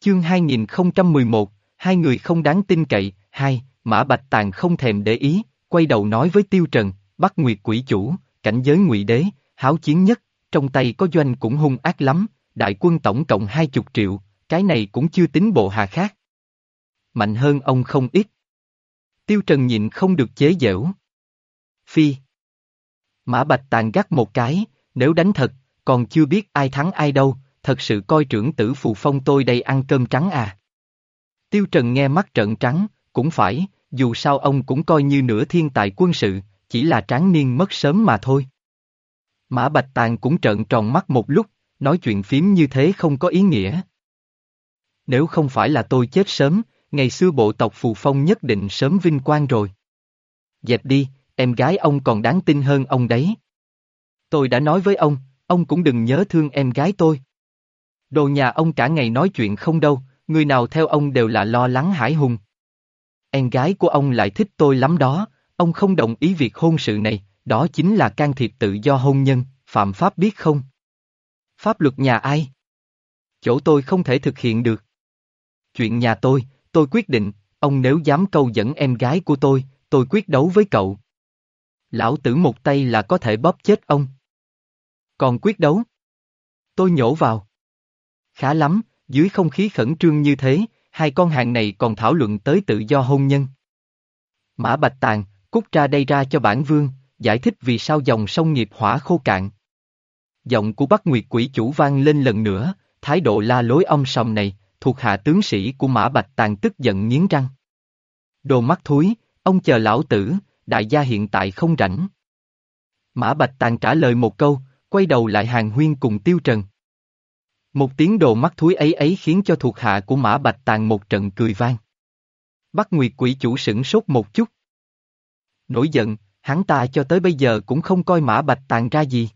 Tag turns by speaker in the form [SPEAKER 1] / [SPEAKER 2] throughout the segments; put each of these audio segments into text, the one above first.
[SPEAKER 1] Chương 2011, hai người không đáng tin cậy, hai, Mã Bạch Tàng không thèm để ý, quay đầu nói với Tiêu Trần, bắt Nguyệt quỷ chủ, cảnh giới ngụy đế, háo chiến nhất, trong tay có doanh cũng hung ác lắm, đại quân tổng cộng hai chục triệu, cái này cũng chưa tính bộ hạ khác. Mạnh hơn ông không ít. Tiêu Trần nhìn không được chế giễu. Phi. Mã Bạch Tàng gắt một cái, nếu đánh thật, còn chưa biết ai thắng ai đâu, thật sự coi trưởng tử phù phong tôi đây ăn cơm trắng à. Tiêu Trần nghe mắt trợn trắng, cũng phải, dù sao ông cũng coi như nửa thiên tài quân sự, chỉ là tráng niên mất sớm mà thôi. Mã Bạch Tàng cũng trợn tròn mắt một lúc, nói chuyện phím như thế không có ý nghĩa. Nếu không phải là tôi chết sớm, ngày xưa bộ tộc Phù Phong nhất định sớm vinh quang rồi. Dẹp đi, em gái ông còn đáng tin hơn ông đấy. Tôi đã nói với ông, ông cũng đừng nhớ thương em gái tôi. Đồ nhà ông cả ngày nói chuyện không đâu, người nào theo ông đều là lo lắng hải hùng. Em gái của ông lại thích tôi lắm đó, ông không đồng ý việc hôn sự này, đó chính là can thiệp tự do hôn nhân, phạm pháp biết không? Pháp luật nhà ai? Chỗ tôi không thể thực hiện được. Chuyện nhà tôi, tôi quyết định, ông nếu dám câu dẫn em gái của tôi, tôi quyết đấu với cậu. Lão tử một tay là có thể bóp chết ông. Còn quyết đấu? Tôi nhổ vào. Khá lắm, dưới không khí khẩn trương như thế, hai con hàng này còn thảo luận tới tự do hôn nhân. Mã Bạch Tàng, cút ra đây ra cho bản vương, giải thích vì sao dòng sông nghiệp hỏa khô cạn. Giọng của Bắc Nguyệt quỷ chủ vang lên lần nữa, thái độ la lối ông sòng này, thuộc hạ tướng sĩ của Mã Bạch Tàng tức giận nghiến răng. Đồ mắt thúi, ông chờ lão tử, đại gia hiện tại không rảnh. Mã Bạch Tàng trả lời một câu, quay đầu lại hàng huyên cùng Tiêu Trần. Một tiếng đồ mắt thúi ấy ấy khiến cho thuộc hạ của Mã Bạch Tàng một trận cười vang. Bắc Nguyệt quỷ chủ sửng sốt một chút. Nổi giận, hắn ta cho tới bây giờ cũng không coi Mã Bạch Tàng ra gì.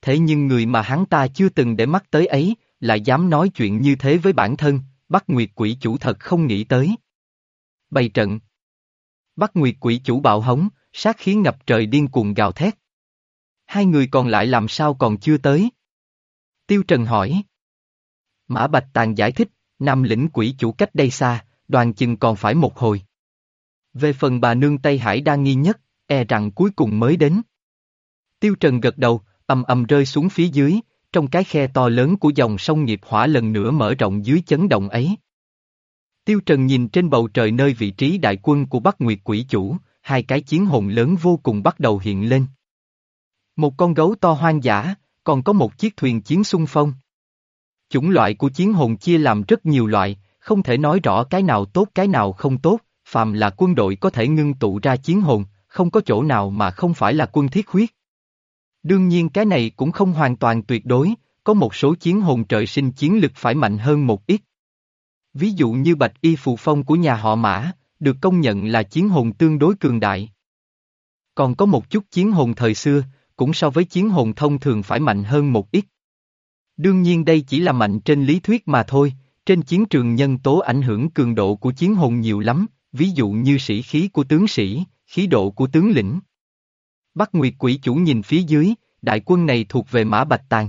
[SPEAKER 1] Thế nhưng người mà hắn ta chưa từng để mắt tới ấy, lại dám nói chuyện như thế với bản thân, Bắc Nguyệt quỷ chủ thật không nghĩ tới. Bày trận. Bắc Nguyệt quỷ chủ bạo hống, sát khí ngập trời điên cuồng gào thét. Hai người còn lại làm sao còn chưa tới? Tiêu Trần hỏi. Mã Bạch Tàng giải thích, Nam lĩnh quỷ chủ cách đây xa, đoàn chừng còn phải một hồi. Về phần bà nương Tây Hải đang nghi nhất, e rằng cuối cùng mới đến. Tiêu Trần gật đầu, ầm ầm rơi xuống phía dưới, trong cái khe to lớn của dòng sông nghiệp hỏa lần nữa mở rộng dưới chấn động ấy. Tiêu Trần nhìn trên bầu trời nơi vị trí đại quân của Bắc Nguyệt Quỷ Chủ, hai cái chiến hồn lớn vô cùng bắt đầu hiện lên. Một con gấu to hoang dã, còn có một chiếc thuyền chiến xung phong. Chủng loại của chiến hồn chia làm rất nhiều loại, không thể nói rõ cái nào tốt cái nào không tốt, phàm là quân đội có thể ngưng tụ ra chiến hồn, không có chỗ nào mà không phải là quân thiết huyết. Đương nhiên cái này cũng không hoàn toàn tuyệt đối, có một số chiến hồn trời sinh chiến lực phải mạnh hơn một ít. Ví dụ như bạch y phù phong của nhà họ mã, được công nhận là chiến hồn tương đối cường đại. Còn có một chút chiến hồn thời xưa, cũng so với chiến hồn thông thường phải mạnh hơn một ít. Đương nhiên đây chỉ là mạnh trên lý thuyết mà thôi, trên chiến trường nhân tố ảnh hưởng cường độ của chiến hồn nhiều lắm, ví dụ như sĩ khí của tướng sĩ, khí độ của tướng lĩnh. Bắc Nguyệt quỷ chủ nhìn phía dưới, đại quân này thuộc về Mã Bạch Tàng.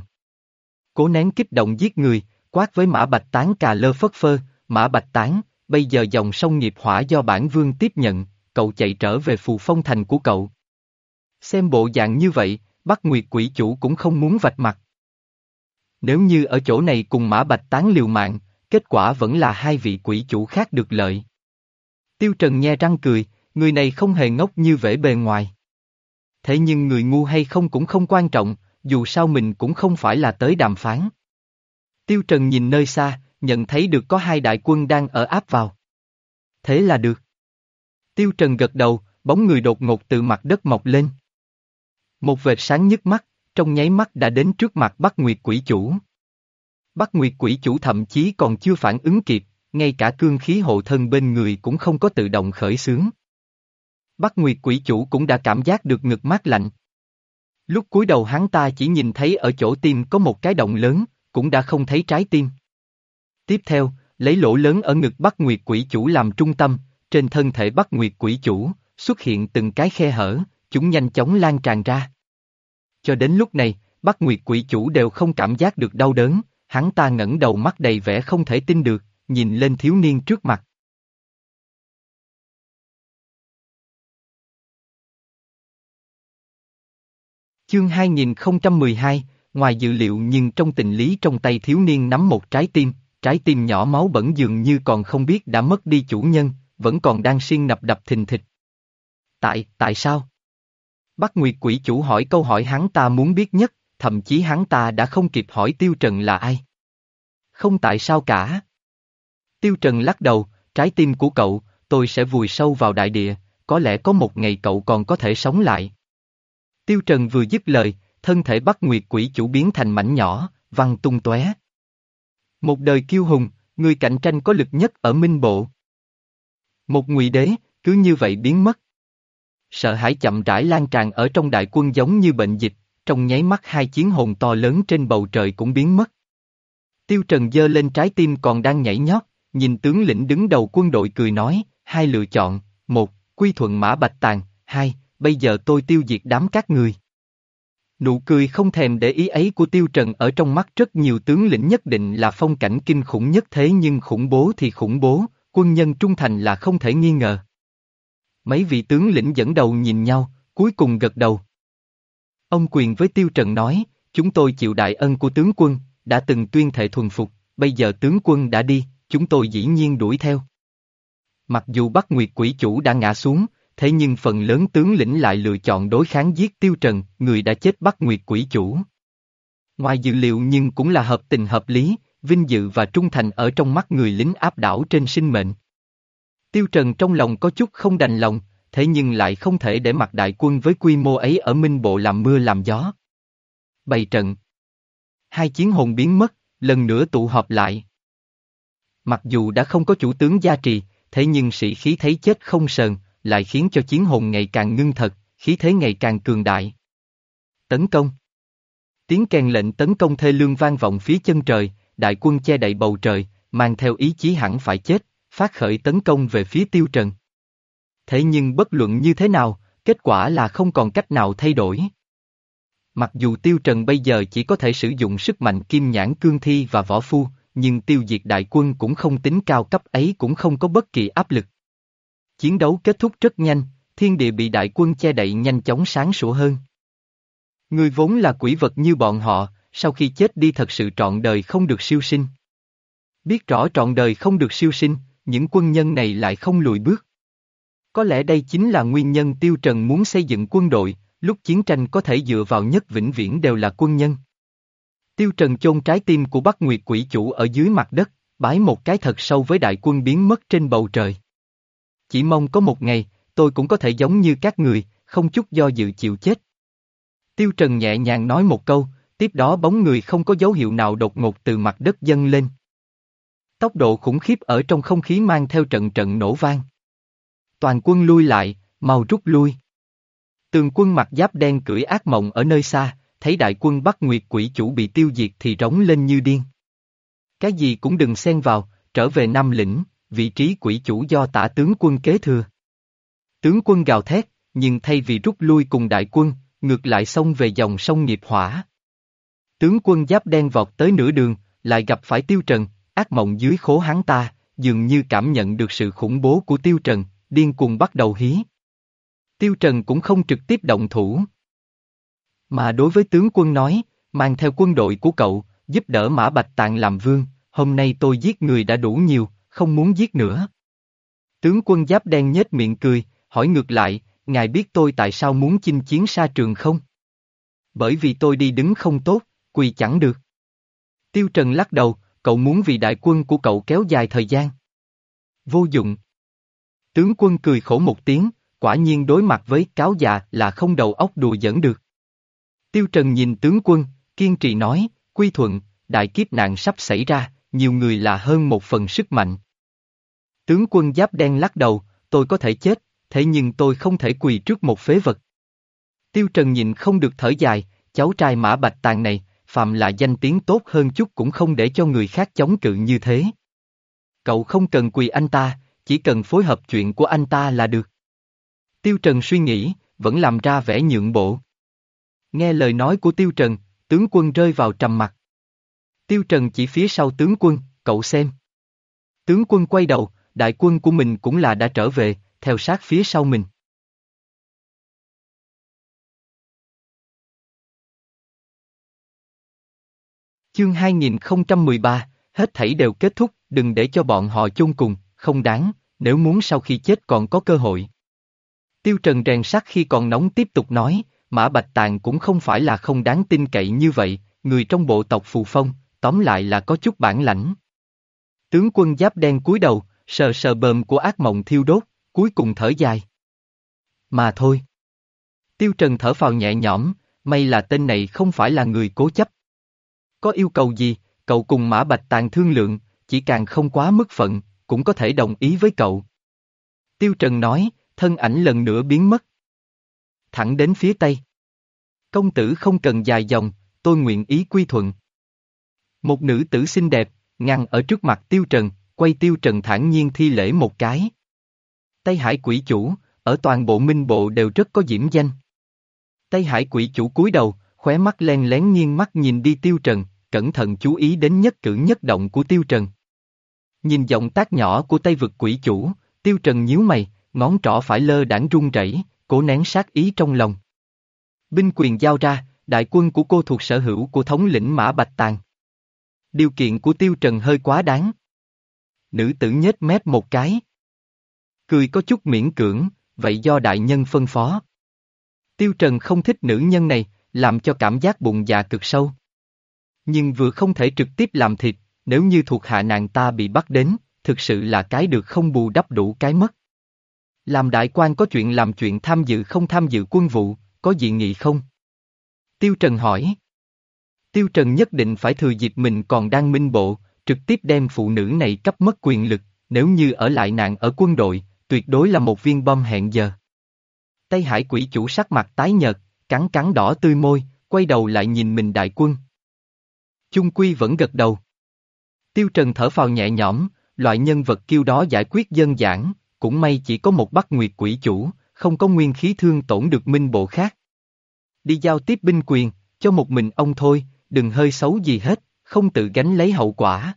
[SPEAKER 1] Cố nén kích động giết người, quát với Mã Bạch Tán cà lơ phất phơ, Mã Bạch Tán, bây giờ dòng sông nghiệp hỏa do bản vương tiếp nhận, cậu chạy trở về phù phong thành của cậu. Xem bộ dạng như vậy, Bắc Nguyệt quỷ chủ cũng không muốn vạch mặt. Nếu như ở chỗ này cùng Mã Bạch Tán liều mạng, kết quả vẫn là hai vị quỷ chủ khác được lợi. Tiêu Trần nhe răng cười, người này không hề ngốc như vẻ bề ngoài. Thế nhưng người ngu hay không cũng không quan trọng, dù sao mình cũng không phải là tới đàm phán. Tiêu Trần nhìn nơi xa, nhận thấy được có hai đại quân đang ở áp vào. Thế là được. Tiêu Trần gật đầu, bóng người đột ngột từ mặt đất mọc lên. Một vệt sáng nhức mắt, trong nháy mắt đã đến trước mặt Bắc Nguyệt Quỷ Chủ. Bắc Nguyệt Quỷ Chủ thậm chí còn chưa phản ứng kịp, ngay cả cương khí hộ thân bên người cũng không có tự động khởi xướng. Bắc Nguyệt Quỷ Chủ cũng đã cảm giác được ngực mát lạnh. Lúc cúi đầu hắn ta chỉ nhìn thấy ở chỗ tim có một cái động lớn, cũng đã không thấy trái tim. Tiếp theo, lấy lỗ lớn ở ngực Bắc Nguyệt Quỷ Chủ làm trung tâm, trên thân thể Bắc Nguyệt Quỷ Chủ, xuất hiện từng cái khe hở, chúng nhanh chóng lan tràn ra. Cho đến lúc này, Bắc Nguyệt Quỷ Chủ đều không cảm giác được đau đớn, hắn ta ngẩng đầu mắt đầy vẻ không thể tin được, nhìn lên thiếu niên trước mặt. Chương 2012, ngoài dự liệu nhưng trong tình lý trong tay thiếu niên nắm một trái tim, trái tim nhỏ máu bẩn dường như còn không biết đã mất đi chủ nhân, vẫn còn đang xiên nập đập thình thịch. Tại, tại sao? Bắc Nguyệt quỷ chủ hỏi câu hỏi hắn ta muốn biết nhất, thậm chí hắn ta đã không kịp hỏi Tiêu Trần là ai. Không tại sao cả. Tiêu Trần lắc đầu, trái tim của cậu, tôi sẽ vùi sâu vào đại địa, có lẽ có một ngày cậu còn có thể sống lại. Tiêu Trần vừa dứt lời, thân thể Bắc Nguyệt quỷ chủ biến thành mảnh nhỏ, văng tung tóe. Một đời kiêu hùng, người cạnh tranh có lực nhất ở minh bộ. Một ngụy đế, cứ như vậy biến mất. Sợ hãi chậm rãi lan tràn ở trong đại quân giống như bệnh dịch, trong nháy mắt hai chiến hồn to lớn trên bầu trời cũng biến mất. Tiêu Trần dơ lên trái tim còn đang nhảy nhót, nhìn tướng lĩnh đứng đầu quân đội cười nói, hai lựa chọn, một, quy thuận mã bạch tàng, hai, bây giờ tôi tiêu diệt đám các người. Nụ cười không thèm để ý ấy của Tiêu Trần ở trong mắt rất nhiều tướng lĩnh nhất định là phong cảnh kinh khủng nhất thế nhưng khủng bố thì khủng bố, quân nhân trung thành là không thể nghi ngờ. Mấy vị tướng lĩnh dẫn đầu nhìn nhau, cuối cùng gật đầu. Ông quyền với Tiêu Trần nói, chúng tôi chịu đại ân của tướng quân, đã từng tuyên thệ thuần phục, bây giờ tướng quân đã đi, chúng tôi dĩ nhiên đuổi theo. Mặc dù Bắc Nguyệt quỷ chủ đã ngã xuống, thế nhưng phần lớn tướng lĩnh lại lựa chọn đối kháng giết Tiêu Trần, người đã chết Bắc Nguyệt quỷ chủ. Ngoài dự liệu nhưng cũng là hợp tình hợp lý, vinh dự và trung thành ở trong mắt người lính áp đảo trên sinh mệnh. Tiêu Trần trong lòng có chút không đành lòng, thế nhưng lại không thể để mặt đại quân với quy mô ấy ở Minh Bộ làm mưa làm gió. Bày trận. Hai chiến hồn biến mất, lần nữa tụ họp lại. Mặc dù đã không có chủ tướng gia trì, thế nhưng sĩ khí thấy chết không sờn, lại khiến cho chiến hồn ngày càng ngưng thật, khí thế ngày càng cường đại. Tấn công. Tiếng kèn lệnh tấn công thê lương vang vọng phía chân trời, đại quân che đậy bầu trời, mang theo ý chí hẳn phải chết, phát khởi tấn công về phía tiêu trần. Thế nhưng bất luận như thế nào, kết quả là không còn cách nào thay đổi. Mặc dù tiêu trần bây giờ chỉ có thể sử dụng sức mạnh kim nhãn cương thi và võ phu, nhưng tiêu diệt đại quân cũng không tính cao cấp ấy cũng không có bất kỳ áp lực. Chiến đấu kết thúc rất nhanh, thiên địa bị đại quân che đậy nhanh chóng sáng sủa hơn. Người vốn là quỷ vật như bọn họ, sau khi chết đi thật sự trọn đời không được siêu sinh. Biết rõ trọn đời không được siêu sinh, những quân nhân này lại không lùi bước. Có lẽ đây chính là nguyên nhân Tiêu Trần muốn xây dựng quân đội, lúc chiến tranh có thể dựa vào nhất vĩnh viễn đều là quân nhân. Tiêu Trần chôn trái tim của Bắc Nguyệt quỷ chủ ở dưới mặt đất, bái một cái thật sâu với đại quân biến mất trên bầu trời. Chỉ mong có một ngày, tôi cũng có thể giống như các người, không chút do dự chịu chết. Tiêu Trần nhẹ nhàng nói một câu, tiếp đó bóng người không có dấu hiệu nào đột ngột từ mặt đất dâng lên. Tốc độ khủng khiếp ở trong không khí mang theo trận trận nổ vang. Toàn quân lui lại, mau rút lui. Tường quân mặc giáp đen cưỡi ác mộng ở nơi xa, thấy đại quân Bắc Nguyệt quỷ chủ bị tiêu diệt thì rống lên như điên. Cái gì cũng đừng xen vào, trở về Nam lĩnh, vị trí quỷ chủ do tả tướng quân kế thừa. Tướng quân gào thét, nhưng thay vì rút lui cùng đại quân, ngược lại xông về dòng sông nghiệp hỏa. Tướng quân giáp đen vọt tới nửa đường, lại gặp phải tiêu trần, ác mộng dưới khố hắn ta, dường như cảm nhận được sự khủng bố của tiêu trần, điên cuồng bắt đầu hí. Tiêu trần cũng không trực tiếp động thủ. Mà đối với tướng quân nói, mang theo quân đội của cậu, giúp đỡ Mã Bạch Tạng làm vương, hôm nay tôi giết người đã đủ nhiều, không muốn giết nữa. Tướng quân giáp đen nhếch miệng cười, hỏi ngược lại, ngài biết tôi tại sao muốn chinh chiến xa trường không? Bởi vì tôi đi đứng không tốt, quỳ chẳng được. Tiêu Trần lắc đầu, cậu muốn vì đại quân của cậu kéo dài thời gian. Vô dụng. Tướng quân cười khổ một tiếng, quả nhiên đối mặt với cáo già là không đầu óc đùa dẫn được. Tiêu Trần nhìn tướng quân, kiên trì nói, quy thuận, đại kiếp nạn sắp xảy ra, nhiều người là hơn một phần sức mạnh. Tướng quân giáp đen lắc đầu, tôi có thể chết, thế nhưng tôi không thể quỳ trước một phế vật. Tiêu Trần nhìn không được thở dài, cháu trai mã bạch tàng này, phạm là danh tiếng tốt hơn chút cũng không để cho người khác chống cự như thế. Cậu không cần quỳ anh ta, chỉ cần phối hợp chuyện của anh ta là được. Tiêu Trần suy nghĩ, vẫn làm ra vẻ nhượng bộ. Nghe lời nói của Tiêu Trần, tướng quân rơi vào trầm mặt. Tiêu Trần chỉ phía sau tướng quân, cậu xem. Tướng quân quay đầu, đại quân của mình cũng là đã trở về, theo sát phía sau mình. Chương 2013, hết thảy đều kết thúc, đừng để cho bọn họ chung cùng, không đáng, nếu muốn sau khi chết còn có cơ hội. Tiêu Trần rèn sắt khi còn nóng tiếp tục nói, Mã Bạch Tàng cũng không phải là không đáng tin cậy như vậy, người trong bộ tộc Phù Phong, tóm lại là có chút bản lãnh. Tướng quân giáp đen cúi đầu, sờ sờ bờm của ác mộng thiêu đốt, cuối cùng thở dài. Mà thôi. Tiêu Trần thở phào nhẹ nhõm, may là tên này không phải là người cố chấp. Có yêu cầu gì, cậu cùng Mã Bạch Tàng thương lượng, chỉ càng không quá mức phận, cũng có thể đồng ý với cậu. Tiêu Trần nói, thân ảnh lần nữa biến mất. Thẳng đến phía tây. Công tử không cần dài dòng, tôi nguyện ý quy thuận. Một nữ tử xinh đẹp, ngăn ở trước mặt Tiêu Trần, quay Tiêu Trần thản nhiên thi lễ một cái. Tây Hải quỷ chủ, ở toàn bộ minh bộ đều rất có diễm danh. Tây Hải quỷ chủ cúi đầu, khóe mắt len lén nghiêng mắt nhìn đi Tiêu Trần, cẩn thận chú ý đến nhất cử nhất động của Tiêu Trần. Nhìn giọng tác nhỏ của tay vực quỷ chủ, Tiêu Trần nhíu mày, ngón trỏ phải lơ đảng run rẩy, cố nén sát ý trong lòng. Binh quyền giao ra, đại quân của cô thuộc sở hữu của thống lĩnh Mã Bạch Tàng. Điều kiện của Tiêu Trần hơi quá đáng. Nữ tử nhếch mép một cái. Cười có chút miễn cưỡng, vậy do đại nhân phân phó. Tiêu Trần không thích nữ nhân này, làm cho cảm giác bụng dạ cực sâu. Nhưng vừa không thể trực tiếp làm thịt, nếu như thuộc hạ nàng ta bị bắt đến, thực sự là cái được không bù đắp đủ cái mất. Làm đại quan có chuyện làm chuyện tham dự không tham dự quân vụ, có dị nghị không? Tiêu Trần hỏi. Tiêu Trần nhất định phải thừa dịp mình còn đang minh bộ, trực tiếp đem phụ nữ này cấp mất quyền lực, nếu như ở lại nạn ở quân đội, tuyệt đối là một viên bom hẹn giờ. Tây Hải quỷ chủ sắc mặt tái nhợt, cắn cắn đỏ tươi môi, quay đầu lại nhìn mình đại quân. Chung Quy vẫn gật đầu. Tiêu Trần thở phào nhẹ nhõm, loại nhân vật kiêu đó giải quyết đơn giản, cũng may chỉ có một bắt nguyệt quỷ chủ, không có nguyên khí thương tổn được minh bộ khác. Đi giao tiếp binh quyền, cho một mình ông thôi, đừng hơi xấu gì hết, không tự gánh lấy hậu quả.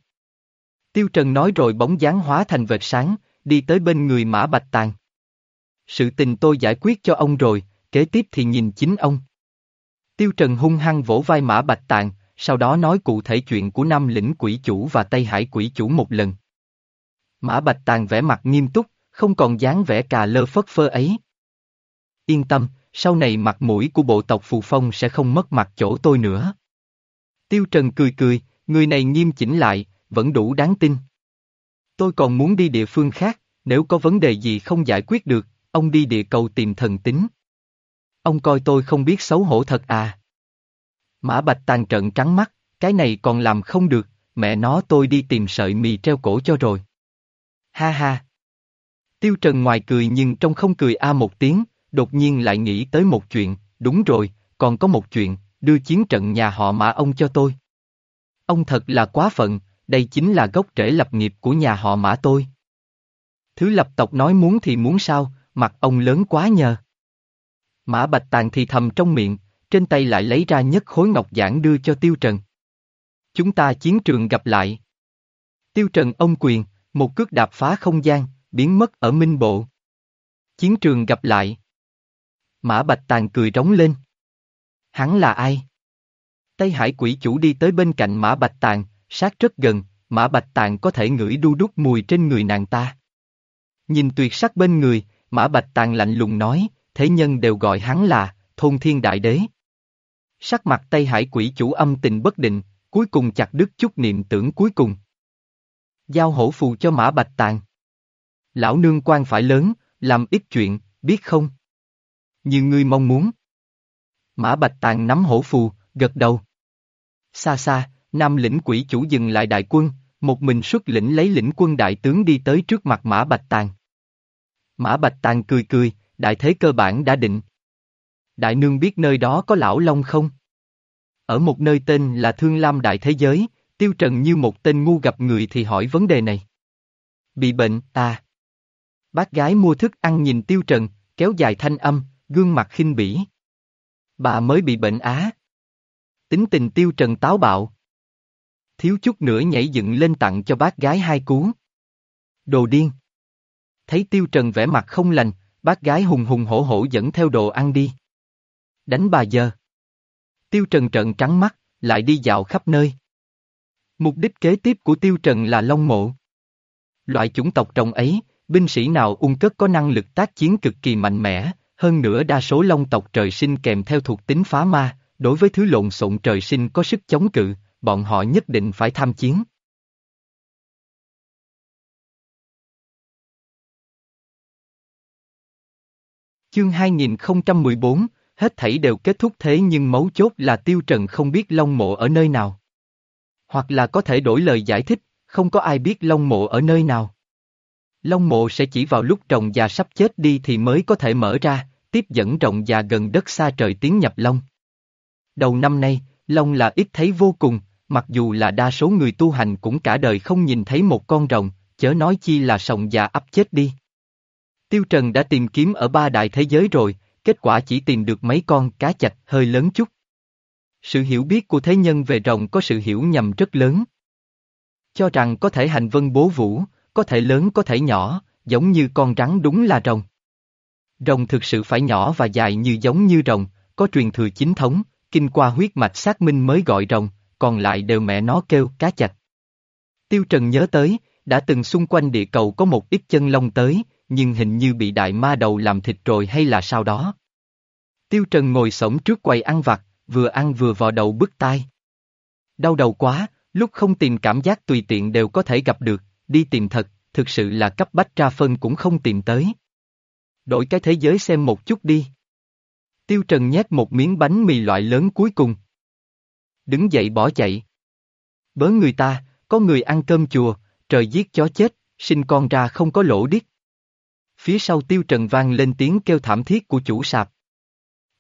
[SPEAKER 1] Tiêu Trần nói rồi bóng dáng hóa thành vệt sáng, đi tới bên người Mã Bạch Tàng. Sự tình tôi giải quyết cho ông rồi, kế tiếp thì nhìn chính ông. Tiêu Trần hung hăng vỗ vai Mã Bạch Tàng, sau đó nói cụ thể chuyện của Nam lĩnh quỷ chủ và Tây Hải quỷ chủ một lần. Mã Bạch Tàng vẽ mặt nghiêm túc, không còn dáng vẻ cà lơ phất phơ ấy. Yên tâm, sau này mặt mũi của bộ tộc Phù Phong sẽ không mất mặt chỗ tôi nữa. Tiêu Trần cười cười, người này nghiêm chỉnh lại, vẫn đủ đáng tin. Tôi còn muốn đi địa phương khác, nếu có vấn đề gì không giải quyết được, ông đi địa cầu tìm thần tính. Ông coi tôi không biết xấu hổ thật à. Mã Bạch tàn trận trắng mắt, cái này còn làm không được, mẹ nó tôi đi tìm sợi mì treo cổ cho rồi. Ha ha. Tiêu Trần ngoài cười nhưng trong không cười a một tiếng, đột nhiên lại nghĩ tới một chuyện, đúng rồi, còn có một chuyện, đưa chiến trận nhà họ mã ông cho tôi. Ông thật là quá phận, đây chính là gốc rễ lập nghiệp của nhà họ mã tôi. Thứ lập tộc nói muốn thì muốn sao, mặt ông lớn quá nhờ. Mã Bạch Tàng thì thầm trong miệng, trên tay lại lấy ra nhất khối ngọc giản đưa cho Tiêu Trần. Chúng ta chiến trường gặp lại. Tiêu Trần ông quyền, một cước đạp phá không gian, biến mất ở minh bộ. Chiến trường gặp lại. Mã Bạch Tàng cười rống lên. Hắn là ai? Tây Hải quỷ chủ đi tới bên cạnh Mã Bạch Tàng, sát rất gần, Mã Bạch Tàng có thể ngửi đu đút mùi trên người nàng ta. Nhìn tuyệt sắc bên người, Mã Bạch Tàng lạnh lùng nói, thế nhân đều gọi hắn là, thôn thiên đại đế. Sắc mặt Tây Hải quỷ chủ âm tình bất định, cuối cùng chặt đứt chút niệm tưởng cuối cùng. Giao hổ phù cho Mã Bạch Tàng. Lão nương quan phải lớn, làm ít chuyện, biết không? Như ngươi mong muốn. Mã Bạch Tàng nắm hổ phù, gật đầu. Xa xa, Nam lĩnh quỷ chủ dừng lại đại quân, một mình xuất lĩnh lấy lĩnh quân đại tướng đi tới trước mặt Mã Bạch Tàng. Mã Bạch Tàng cười cười, đại thế cơ bản đã định. Đại nương biết nơi đó có lão long không? Ở một nơi tên là Thương Lam Đại Thế Giới, Tiêu Trần như một tên ngu gặp người thì hỏi vấn đề này. Bị bệnh, à. Bác gái mua thức ăn nhìn Tiêu Trần, kéo dài thanh âm, gương mặt khinh bỉ. Bà mới bị bệnh á. Tính tình Tiêu Trần táo bạo. Thiếu chút nữa nhảy dựng lên tặng cho bác gái hai cú. Đồ điên. Thấy Tiêu Trần vẻ mặt không lành, bác gái hùng hùng hổ hổ dẫn theo đồ ăn đi. Đánh bà giờ. Tiêu Trần trợn trắng mắt, lại đi dạo khắp nơi. Mục đích kế tiếp của Tiêu Trần là Long Mộ. Loại chủng tộc trồng ấy, binh sĩ nào ung cất có năng lực tác chiến cực kỳ mạnh mẽ, hơn nữa đa số long tộc trời sinh kèm theo thuộc tính phá ma, đối với thứ lộn xộn trời sinh có sức chống cự, bọn họ nhất định phải tham chiến. Chương 2014, hết thảy đều kết thúc thế nhưng mấu chốt là Tiêu Trần không biết Long Mộ ở nơi nào. Hoặc là có thể đổi lời giải thích, không có ai biết Long Mộ ở nơi nào. Long Mộ sẽ chỉ vào lúc rồng già sắp chết đi thì mới có thể mở ra, tiếp dẫn rồng già gần đất xa trời tiến nhập Long. Đầu năm nay, Long là ít thấy vô cùng, mặc dù là đa số người tu hành cũng cả đời không nhìn thấy một con rồng, chớ nói chi là sòng già ấp chết đi. Tiêu Trần đã tìm kiếm ở ba đại thế giới rồi, kết quả chỉ tìm được mấy con cá chạch hơi lớn chút. Sự hiểu biết của thế nhân về rồng có sự hiểu nhầm rất lớn. Cho rằng có thể hành vân bố vũ, có thể lớn có thể nhỏ, giống như con rắn đúng là rồng. Rồng thực sự phải nhỏ và dài như giống như rồng, có truyền thừa chính thống, kinh qua huyết mạch xác minh mới gọi rồng, còn lại đều mẹ nó kêu cá chạch. Tiêu Trần nhớ tới, đã từng xung quanh địa cầu có một ít chân lông tới, nhưng hình như bị đại ma đầu làm thịt rồi hay là sao đó. Tiêu Trần ngồi sổng trước quầy ăn vặt, vừa ăn vừa vò đầu bứt tai. Đau đầu quá, lúc không tìm cảm giác tùy tiện đều có thể gặp được, đi tìm thật, thực sự là cấp bách ra phân cũng không tìm tới. Đổi cái thế giới xem một chút đi. Tiêu Trần nhét một miếng bánh mì loại lớn cuối cùng. Đứng dậy bỏ chạy. Bớ người ta, có người ăn cơm chùa, trời giết chó chết, sinh con ra không có lỗ điếc. Phía sau Tiêu Trần vang lên tiếng kêu thảm thiết của chủ sạp.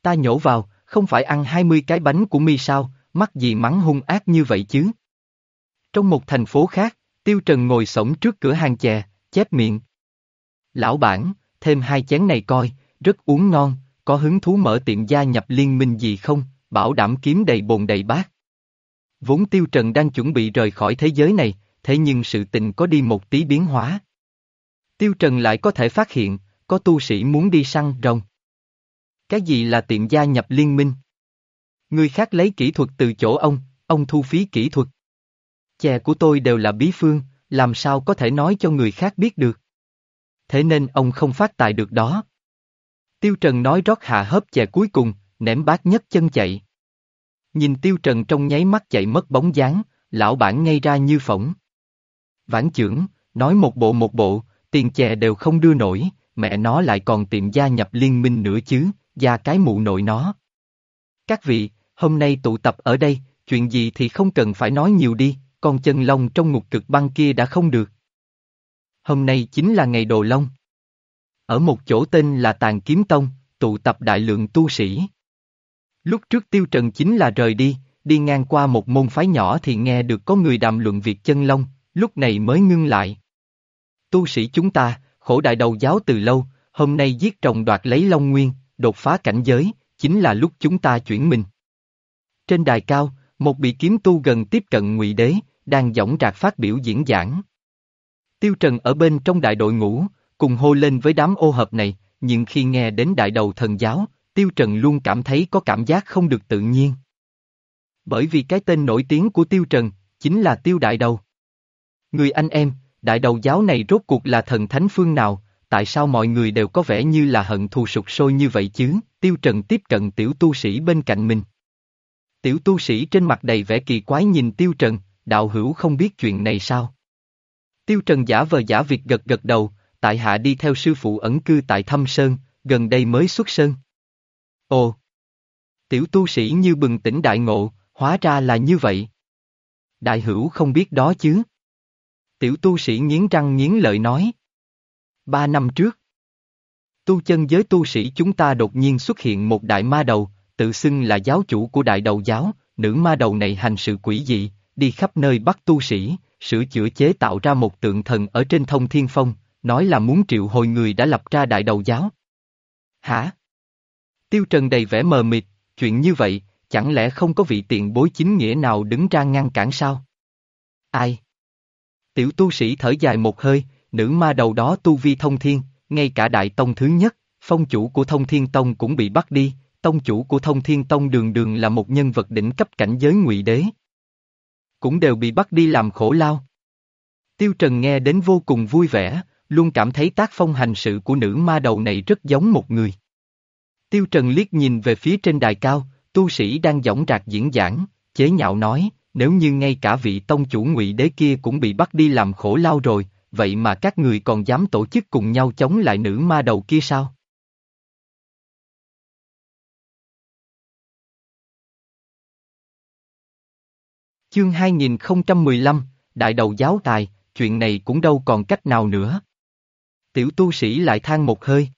[SPEAKER 1] Ta nhổ vào, không phải ăn 20 cái bánh của mi sao, mắc gì mắng hung ác như vậy chứ. Trong một thành phố khác, Tiêu Trần ngồi sổng trước cửa hàng chè, chép miệng. Lão bản, thêm hai chén này coi, rất uống ngon, có hứng thú mở tiệm gia nhập liên minh gì không, bảo đảm kiếm đầy bồn đầy bát. Vốn Tiêu Trần đang chuẩn bị rời khỏi thế giới này, thế nhưng sự tình có đi một tí biến hóa. Tiêu Trần lại có thể phát hiện, có tu sĩ muốn đi săn rồng. Cái gì là tiện gia nhập liên minh? Người khác lấy kỹ thuật từ chỗ ông, ông thu phí kỹ thuật. Chè của tôi đều là bí phương, làm sao có thể nói cho người khác biết được. Thế nên ông không phát tài được đó. Tiêu Trần nói rót hạ hớp chè cuối cùng, ném bát nhất chân chạy. Nhìn Tiêu Trần trong nháy mắt chạy mất bóng dáng, lão bản ngay ra như phỏng. Vãn trưởng, nói một bộ một bộ, tiền chè đều không đưa nổi, mẹ nó lại còn tiệm gia nhập liên minh nữa chứ, gia cái mụ nội nó. Các vị, hôm nay tụ tập ở đây, chuyện gì thì không cần phải nói nhiều đi, con chân long trong ngục cực băng kia đã không được. Hôm nay chính là ngày đồ long. Ở một chỗ tên là Tàn Kiếm Tông, tụ tập đại lượng tu sĩ. Lúc trước Tiêu Trần chính là rời đi, đi ngang qua một môn phái nhỏ thì nghe được có người đàm luận việc chân long, lúc này mới ngưng lại. Tu sĩ chúng ta, khổ đại đầu giáo từ lâu, hôm nay giết trồng đoạt lấy long nguyên, đột phá cảnh giới, chính là lúc chúng ta chuyển mình. Trên đài cao, một bị kiếm tu gần tiếp cận ngụy đế, đang dõng rạc phát biểu diễn giảng. Tiêu Trần ở bên trong đại đội ngũ, cùng hô lên với đám ô hợp này, nhưng khi nghe đến đại đầu thần giáo, Tiêu Trần luôn cảm thấy có cảm giác không được tự nhiên. Bởi vì cái tên nổi tiếng của Tiêu Trần, chính là Tiêu Đại Đầu. Người anh em, đại đầu giáo này rốt cuộc là thần thánh phương nào, tại sao mọi người đều có vẻ như là hận thù sụt sôi như vậy chứ, Tiêu Trần tiếp cận tiểu tu sĩ bên cạnh mình. Tiểu tu sĩ trên mặt đầy vẻ kỳ quái nhìn Tiêu Trần, đạo hữu không biết chuyện này sao? Tiêu Trần giả vờ giả việc gật gật đầu, tại hạ đi theo sư phụ ẩn cư tại Thâm Sơn, gần đây mới xuất sơn. Ồ! Tiểu tu sĩ như bừng tỉnh đại ngộ, hóa ra là như vậy. Đại hữu không biết đó chứ. Tiểu tu sĩ nghiến răng nghiến lợi nói. Ba năm trước. Tu chân giới tu sĩ chúng ta đột nhiên xuất hiện một đại ma đầu, tự xưng là giáo chủ của đại đầu giáo, nữ ma đầu này hành sự quỷ dị, đi khắp nơi bắt tu sĩ, sửa chữa chế tạo ra một tượng thần ở trên thông thiên phong, nói là muốn triệu hồi người đã lập ra đại đầu giáo. Hả? Tiêu Trần đầy vẻ mờ mịt, chuyện như vậy, chẳng lẽ không có vị tiện bối chính nghĩa nào đứng ra ngăn cản sao? Ai? Tiểu tu sĩ thở dài một hơi, nữ ma đầu đó tu vi thông thiên, ngay cả đại tông thứ nhất, phong chủ của thông thiên tông cũng bị bắt đi, tông chủ của thông thiên tông đường đường là một nhân vật đỉnh cấp cảnh giới ngụy đế. Cũng đều bị bắt đi làm khổ lao. Tiêu Trần nghe đến vô cùng vui vẻ, luôn cảm thấy tác phong hành sự của nữ ma đầu này rất giống một người. Tiêu Trần liếc nhìn về phía trên đài cao, tu sĩ đang dõng rạc diễn giảng, chế nhạo nói, nếu như ngay cả vị tông chủ ngụy đế kia cũng bị bắt đi làm khổ lao rồi, vậy mà các người còn dám tổ chức cùng nhau chống lại nữ ma đầu kia sao? Chương 2015, Đại đầu giáo tài, chuyện này cũng đâu còn cách nào nữa. Tiểu tu sĩ lại than một hơi.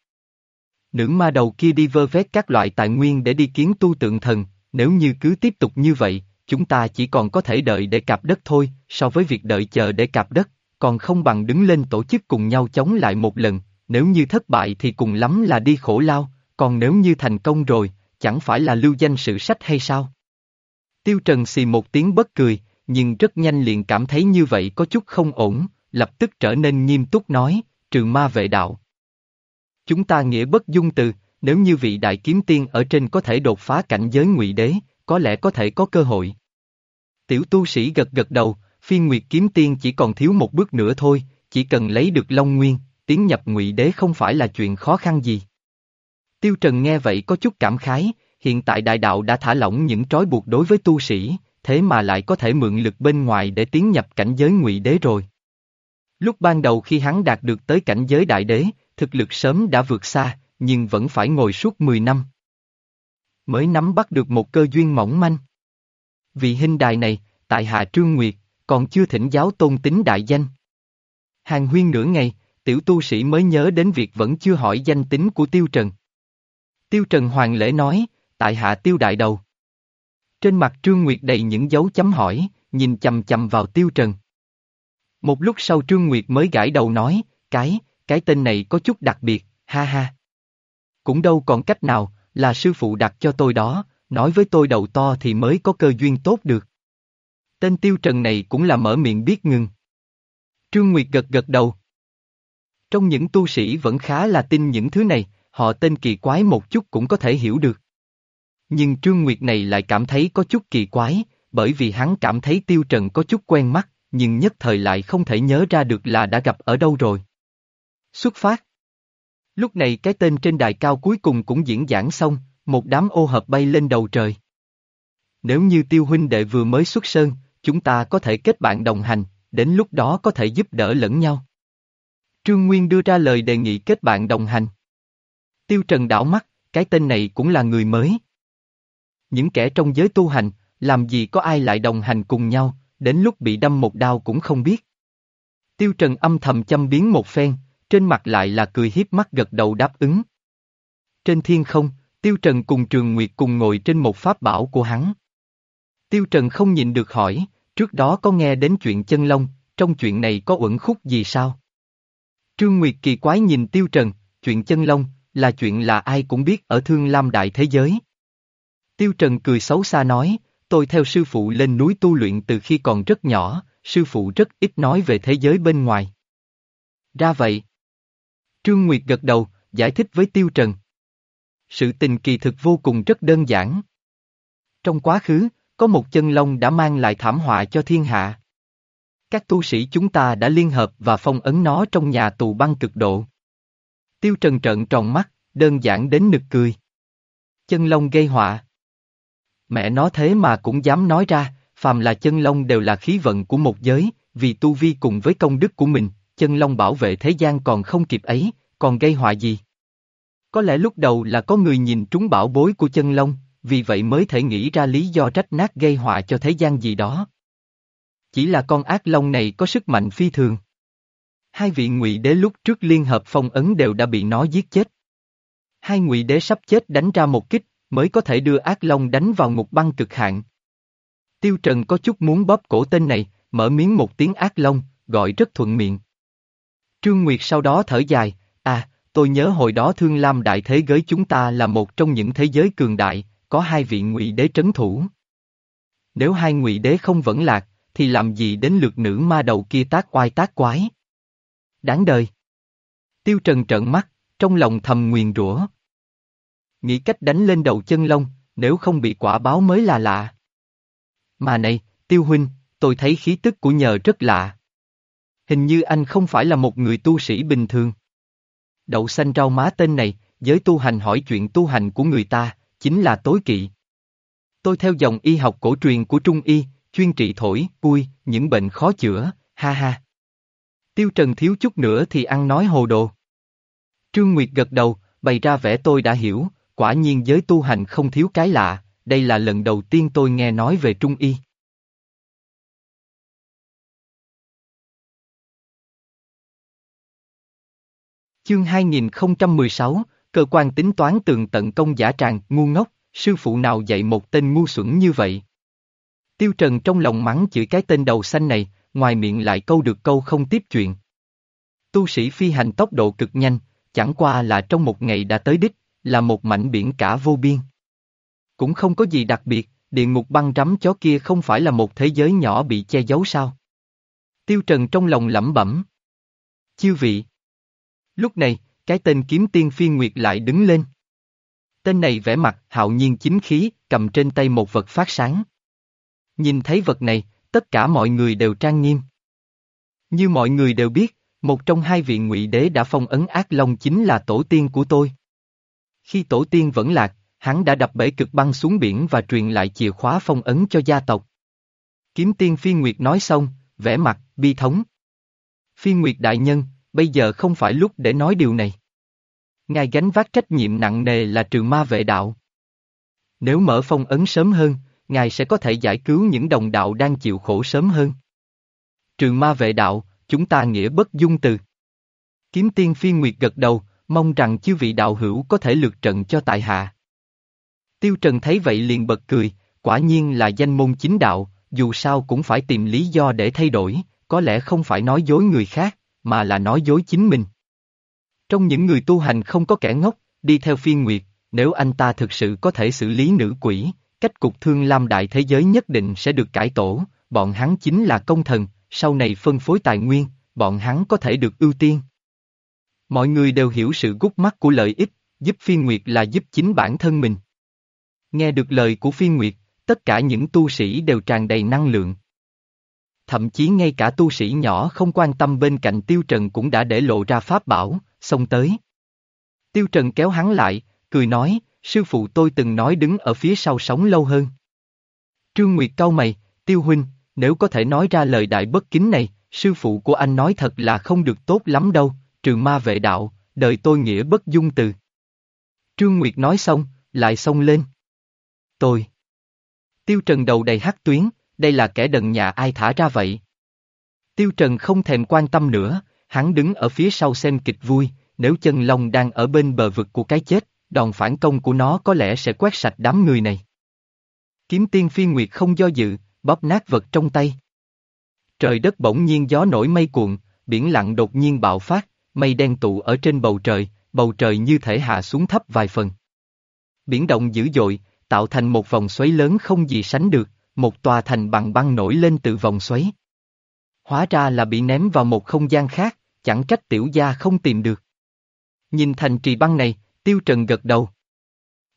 [SPEAKER 1] Nữ ma đầu kia đi vơ vét các loại tài nguyên để đi kiến tu tượng thần, nếu như cứ tiếp tục như vậy, chúng ta chỉ còn có thể đợi để cạp đất thôi, so với việc đợi chờ để cạp đất, còn không bằng đứng lên tổ chức cùng nhau chống lại một lần, nếu như thất bại thì cùng lắm là đi khổ lao, còn nếu như thành công rồi, chẳng phải là lưu danh sử sách hay sao? Tiêu Trần xì một tiếng bất cười, nhưng rất nhanh liền cảm thấy như vậy có chút không ổn, lập tức trở nên nghiêm túc nói, trừ ma vệ đạo. Chúng ta nghĩa bất dung từ, nếu như vị đại kiếm tiên ở trên có thể đột phá cảnh giới ngụy đế, có lẽ có thể có cơ hội. Tiểu tu sĩ gật gật đầu, phiên nguyệt kiếm tiên chỉ còn thiếu một bước nữa thôi, chỉ cần lấy được Long Nguyên, tiến nhập ngụy đế không phải là chuyện khó khăn gì. Tiêu Trần nghe vậy có chút cảm khái, hiện tại đại đạo đã thả lỏng những trói buộc đối với tu sĩ, thế mà lại có thể mượn lực bên ngoài để tiến nhập cảnh giới ngụy đế rồi. Lúc ban đầu khi hắn đạt được tới cảnh giới đại đế, thực lực sớm đã vượt xa, nhưng vẫn phải ngồi suốt 10 năm. Mới nắm bắt được một cơ duyên mỏng manh. Vị hình đài này, tại hạ Trương Nguyệt, còn chưa thỉnh giáo tôn tính đại danh. Hàng huyên nửa ngày, tiểu tu sĩ mới nhớ đến việc vẫn chưa hỏi danh tính của Tiêu Trần. Tiêu Trần Hoàng lễ nói, tại hạ Tiêu Đại Đầu. Trên mặt Trương Nguyệt đầy những dấu chấm hỏi, nhìn chầm chầm vào Tiêu Trần. Một lúc sau Trương Nguyệt mới gãi đầu nói, cái, cái tên này có chút đặc biệt, ha ha. Cũng đâu còn cách nào, là sư phụ đặt cho tôi đó, nói với tôi đầu to thì mới có cơ duyên tốt được. Tên Tiêu Trần này cũng là mở miệng biết ngừng. Trương Nguyệt gật gật đầu. Trong những tu sĩ vẫn khá là tin những thứ này, họ tên kỳ quái một chút cũng có thể hiểu được. Nhưng Trương Nguyệt này lại cảm thấy có chút kỳ quái, bởi vì hắn cảm thấy Tiêu Trần có chút quen mắt, nhưng nhất thời lại không thể nhớ ra được là đã gặp ở đâu rồi. Xuất phát. Lúc này cái tên trên đài cao cuối cùng cũng diễn giảng xong, một đám ô hợp bay lên đầu trời. Nếu như tiêu huynh đệ vừa mới xuất sơn, chúng ta có thể kết bạn đồng hành, đến lúc đó có thể giúp đỡ lẫn nhau. Trương Nguyên đưa ra lời đề nghị kết bạn đồng hành. Tiêu Trần đảo mắt, cái tên này cũng là người mới. Những kẻ trong giới tu hành, làm gì có ai lại đồng hành cùng nhau, đến lúc bị đâm một đao cũng không biết. Tiêu Trần âm thầm châm biến một phen, trên mặt lại là cười hiếp mắt gật đầu đáp ứng. Trên thiên không, Tiêu Trần cùng Trường Nguyệt cùng ngồi trên một pháp bảo của hắn. Tiêu Trần không nhìn được hỏi, trước đó có nghe đến chuyện chân long, trong chuyện này có uẩn khúc gì sao? Trương Nguyệt kỳ quái nhìn Tiêu Trần, chuyện chân long, là chuyện là ai cũng biết ở Thương Lam Đại Thế Giới. Tiêu Trần cười xấu xa nói, tôi theo sư phụ lên núi tu luyện từ khi còn rất nhỏ, sư phụ rất ít nói về thế giới bên ngoài. Ra vậy. Trương Nguyệt gật đầu, giải thích với Tiêu Trần. Sự tình kỳ thực vô cùng rất đơn giản. Trong quá khứ, có một chân long đã mang lại thảm họa cho thiên hạ. Các tu sĩ chúng ta đã liên hợp và phong ấn nó trong nhà tù băng cực độ. Tiêu Trần trợn tròn mắt, đơn giản đến nực cười. Chân long gây họa. Mẹ nó thế mà cũng dám nói ra, phàm là chân long đều là khí vận của một giới, vì tu vi cùng với công đức của mình, chân long bảo vệ thế gian còn không kịp ấy, còn gây họa gì? Có lẽ lúc đầu là có người nhìn trúng bảo bối của chân long, vì vậy mới thể nghĩ ra lý do trách nát gây họa cho thế gian gì đó. Chỉ là con ác long này có sức mạnh phi thường. Hai vị ngụy đế lúc trước liên hợp phong ấn đều đã bị nó giết chết. Hai ngụy đế sắp chết đánh ra một kích, mới có thể đưa ác long đánh vào ngục băng cực hạn. Tiêu Trần có chút muốn bóp cổ tên này, mở miếng một tiếng ác long, gọi rất thuận miệng. Trương Nguyệt sau đó thở dài, à, tôi nhớ hồi đó Thương Lam Đại Thế Giới chúng ta là một trong những thế giới cường đại, có hai vị ngụy đế trấn thủ. Nếu hai ngụy đế không vẫn lạc, thì làm gì đến lượt nữ ma đầu kia tác oai tác quái. Đáng đời. Tiêu Trần trợn mắt, trong lòng thầm nguyền rủa. Nghĩ cách đánh lên đầu chân lông, nếu không bị quả báo mới là lạ. Mà này, Tiêu Huynh, tôi thấy khí tức của nhờ rất lạ. Hình như anh không phải là một người tu sĩ bình thường. Đậu xanh rau má tên này, giới tu hành hỏi chuyện tu hành của người ta, chính là tối kỵ. Tôi theo dòng y học cổ truyền của Trung Y, chuyên trị thổi, cui, những bệnh khó chữa, ha ha. Tiêu Trần thiếu chút nữa thì ăn nói hồ đồ. Trương Nguyệt gật đầu, bày ra vẻ tôi đã hiểu, quả nhiên giới tu hành không thiếu cái lạ, đây là lần đầu tiên tôi nghe nói về Trung Y. Chương 2016, cơ quan tính toán tường tận công giả tràng, ngu ngốc, sư phụ nào dạy một tên ngu xuẩn như vậy. Tiêu Trần trong lòng mắng chửi cái tên đầu xanh này, ngoài miệng lại câu được câu không tiếp chuyện. Tu sĩ phi hành tốc độ cực nhanh, chẳng qua là trong một ngày đã tới đích, là một mảnh biển cả vô biên. Cũng không có gì đặc biệt, địa ngục băng rắm chó kia không phải là một thế giới nhỏ bị che giấu sao. Tiêu Trần trong lòng lẩm bẩm. Chiêu vị. Lúc này, cái tên kiếm tiên phiên nguyệt lại đứng lên. Tên này vẻ mặt hạo nhiên chính khí, cầm trên tay một vật phát sáng. Nhìn thấy vật này, tất cả mọi người đều trang nghiêm. Như mọi người đều biết, một trong hai vị ngụy đế đã phong ấn ác long chính là tổ tiên của tôi. Khi tổ tiên vẫn lạc, hắn đã đập bể cực băng xuống biển và truyền lại chìa khóa phong ấn cho gia tộc. Kiếm tiên Phi Nguyệt nói xong, vẻ mặt, bi thống. Phi Nguyệt đại nhân, bây giờ không phải lúc để nói điều này. Ngài gánh vác trách nhiệm nặng nề là trừ ma vệ đạo. Nếu mở phong ấn sớm hơn, Ngài sẽ có thể giải cứu những đồng đạo đang chịu khổ sớm hơn. Trừ ma vệ đạo, chúng ta nghĩa bất dung từ. Kiếm tiên phi nguyệt gật đầu, mong rằng chư vị đạo hữu có thể lượt trận cho tại hạ. Tiêu Trần thấy vậy liền bật cười, quả nhiên là danh môn chính đạo, dù sao cũng phải tìm lý do để thay đổi, có lẽ không phải nói dối người khác, mà là nói dối chính mình. Trong những người tu hành không có kẻ ngốc, đi theo phiên nguyệt, nếu anh ta thực sự có thể xử lý nữ quỷ, cách cục thương lam đại thế giới nhất định sẽ được cải tổ, bọn hắn chính là công thần, sau này phân phối tài nguyên, bọn hắn có thể được ưu tiên. Mọi người đều hiểu sự gút mắt của lợi ích, giúp phiên nguyệt là giúp chính bản thân mình. Nghe được lời của phiên nguyệt, tất cả những tu sĩ đều tràn đầy năng lượng. Thậm chí ngay cả tu sĩ nhỏ không quan tâm bên cạnh tiêu trần cũng đã để lộ ra pháp bảo, xông tới. Tiêu trần kéo hắn lại, cười nói, sư phụ tôi từng nói đứng ở phía sau sống lâu hơn. Trương Nguyệt cau mày, tiêu huynh, nếu có thể nói ra lời đại bất kính này, sư phụ của anh nói thật là không được tốt lắm đâu, trừ ma vệ đạo, đời tôi nghĩa bất dung từ. Trương Nguyệt nói xong, lại xông lên. Tôi. Tiêu Trần đầu đầy hắc tuyến, đây là kẻ đần nhà ai thả ra vậy? Tiêu Trần không thèm quan tâm nữa, hắn đứng ở phía sau xem kịch vui, nếu chân long đang ở bên bờ vực của cái chết, đòn phản công của nó có lẽ sẽ quét sạch đám người này. Kiếm tiên phi nguyệt không do dự, bóp nát vật trong tay. Trời đất bỗng nhiên gió nổi mây cuộn, biển lặng đột nhiên bạo phát, mây đen tụ ở trên bầu trời, bầu trời như thể hạ xuống thấp vài phần. Biển động dữ dội, tạo thành một vòng xoáy lớn không gì sánh được, một tòa thành bằng băng nổi lên từ vòng xoáy. Hóa ra là bị ném vào một không gian khác, chẳng trách tiểu gia không tìm được. Nhìn thành trì băng này, Tiêu Trần gật đầu.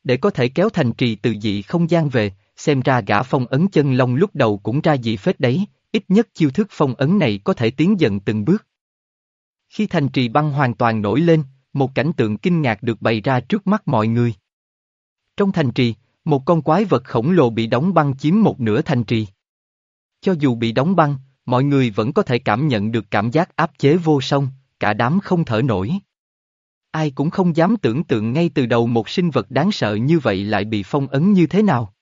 [SPEAKER 1] Để có thể kéo thành trì từ dị không gian về, xem ra gã phong ấn chân long lúc đầu cũng ra dị phết đấy, ít nhất chiêu thức phong ấn này có thể tiến dần từng bước. Khi thành trì băng hoàn toàn nổi lên, một cảnh tượng kinh ngạc được bày ra trước mắt mọi người. Trong thành trì, một con quái vật khổng lồ bị đóng băng chiếm một nửa thành trì. Cho dù bị đóng băng, mọi người vẫn có thể cảm nhận được cảm giác áp chế vô song, cả đám không thở nổi. Ai cũng không dám tưởng tượng ngay từ đầu một sinh vật đáng sợ như vậy lại bị phong ấn như thế nào.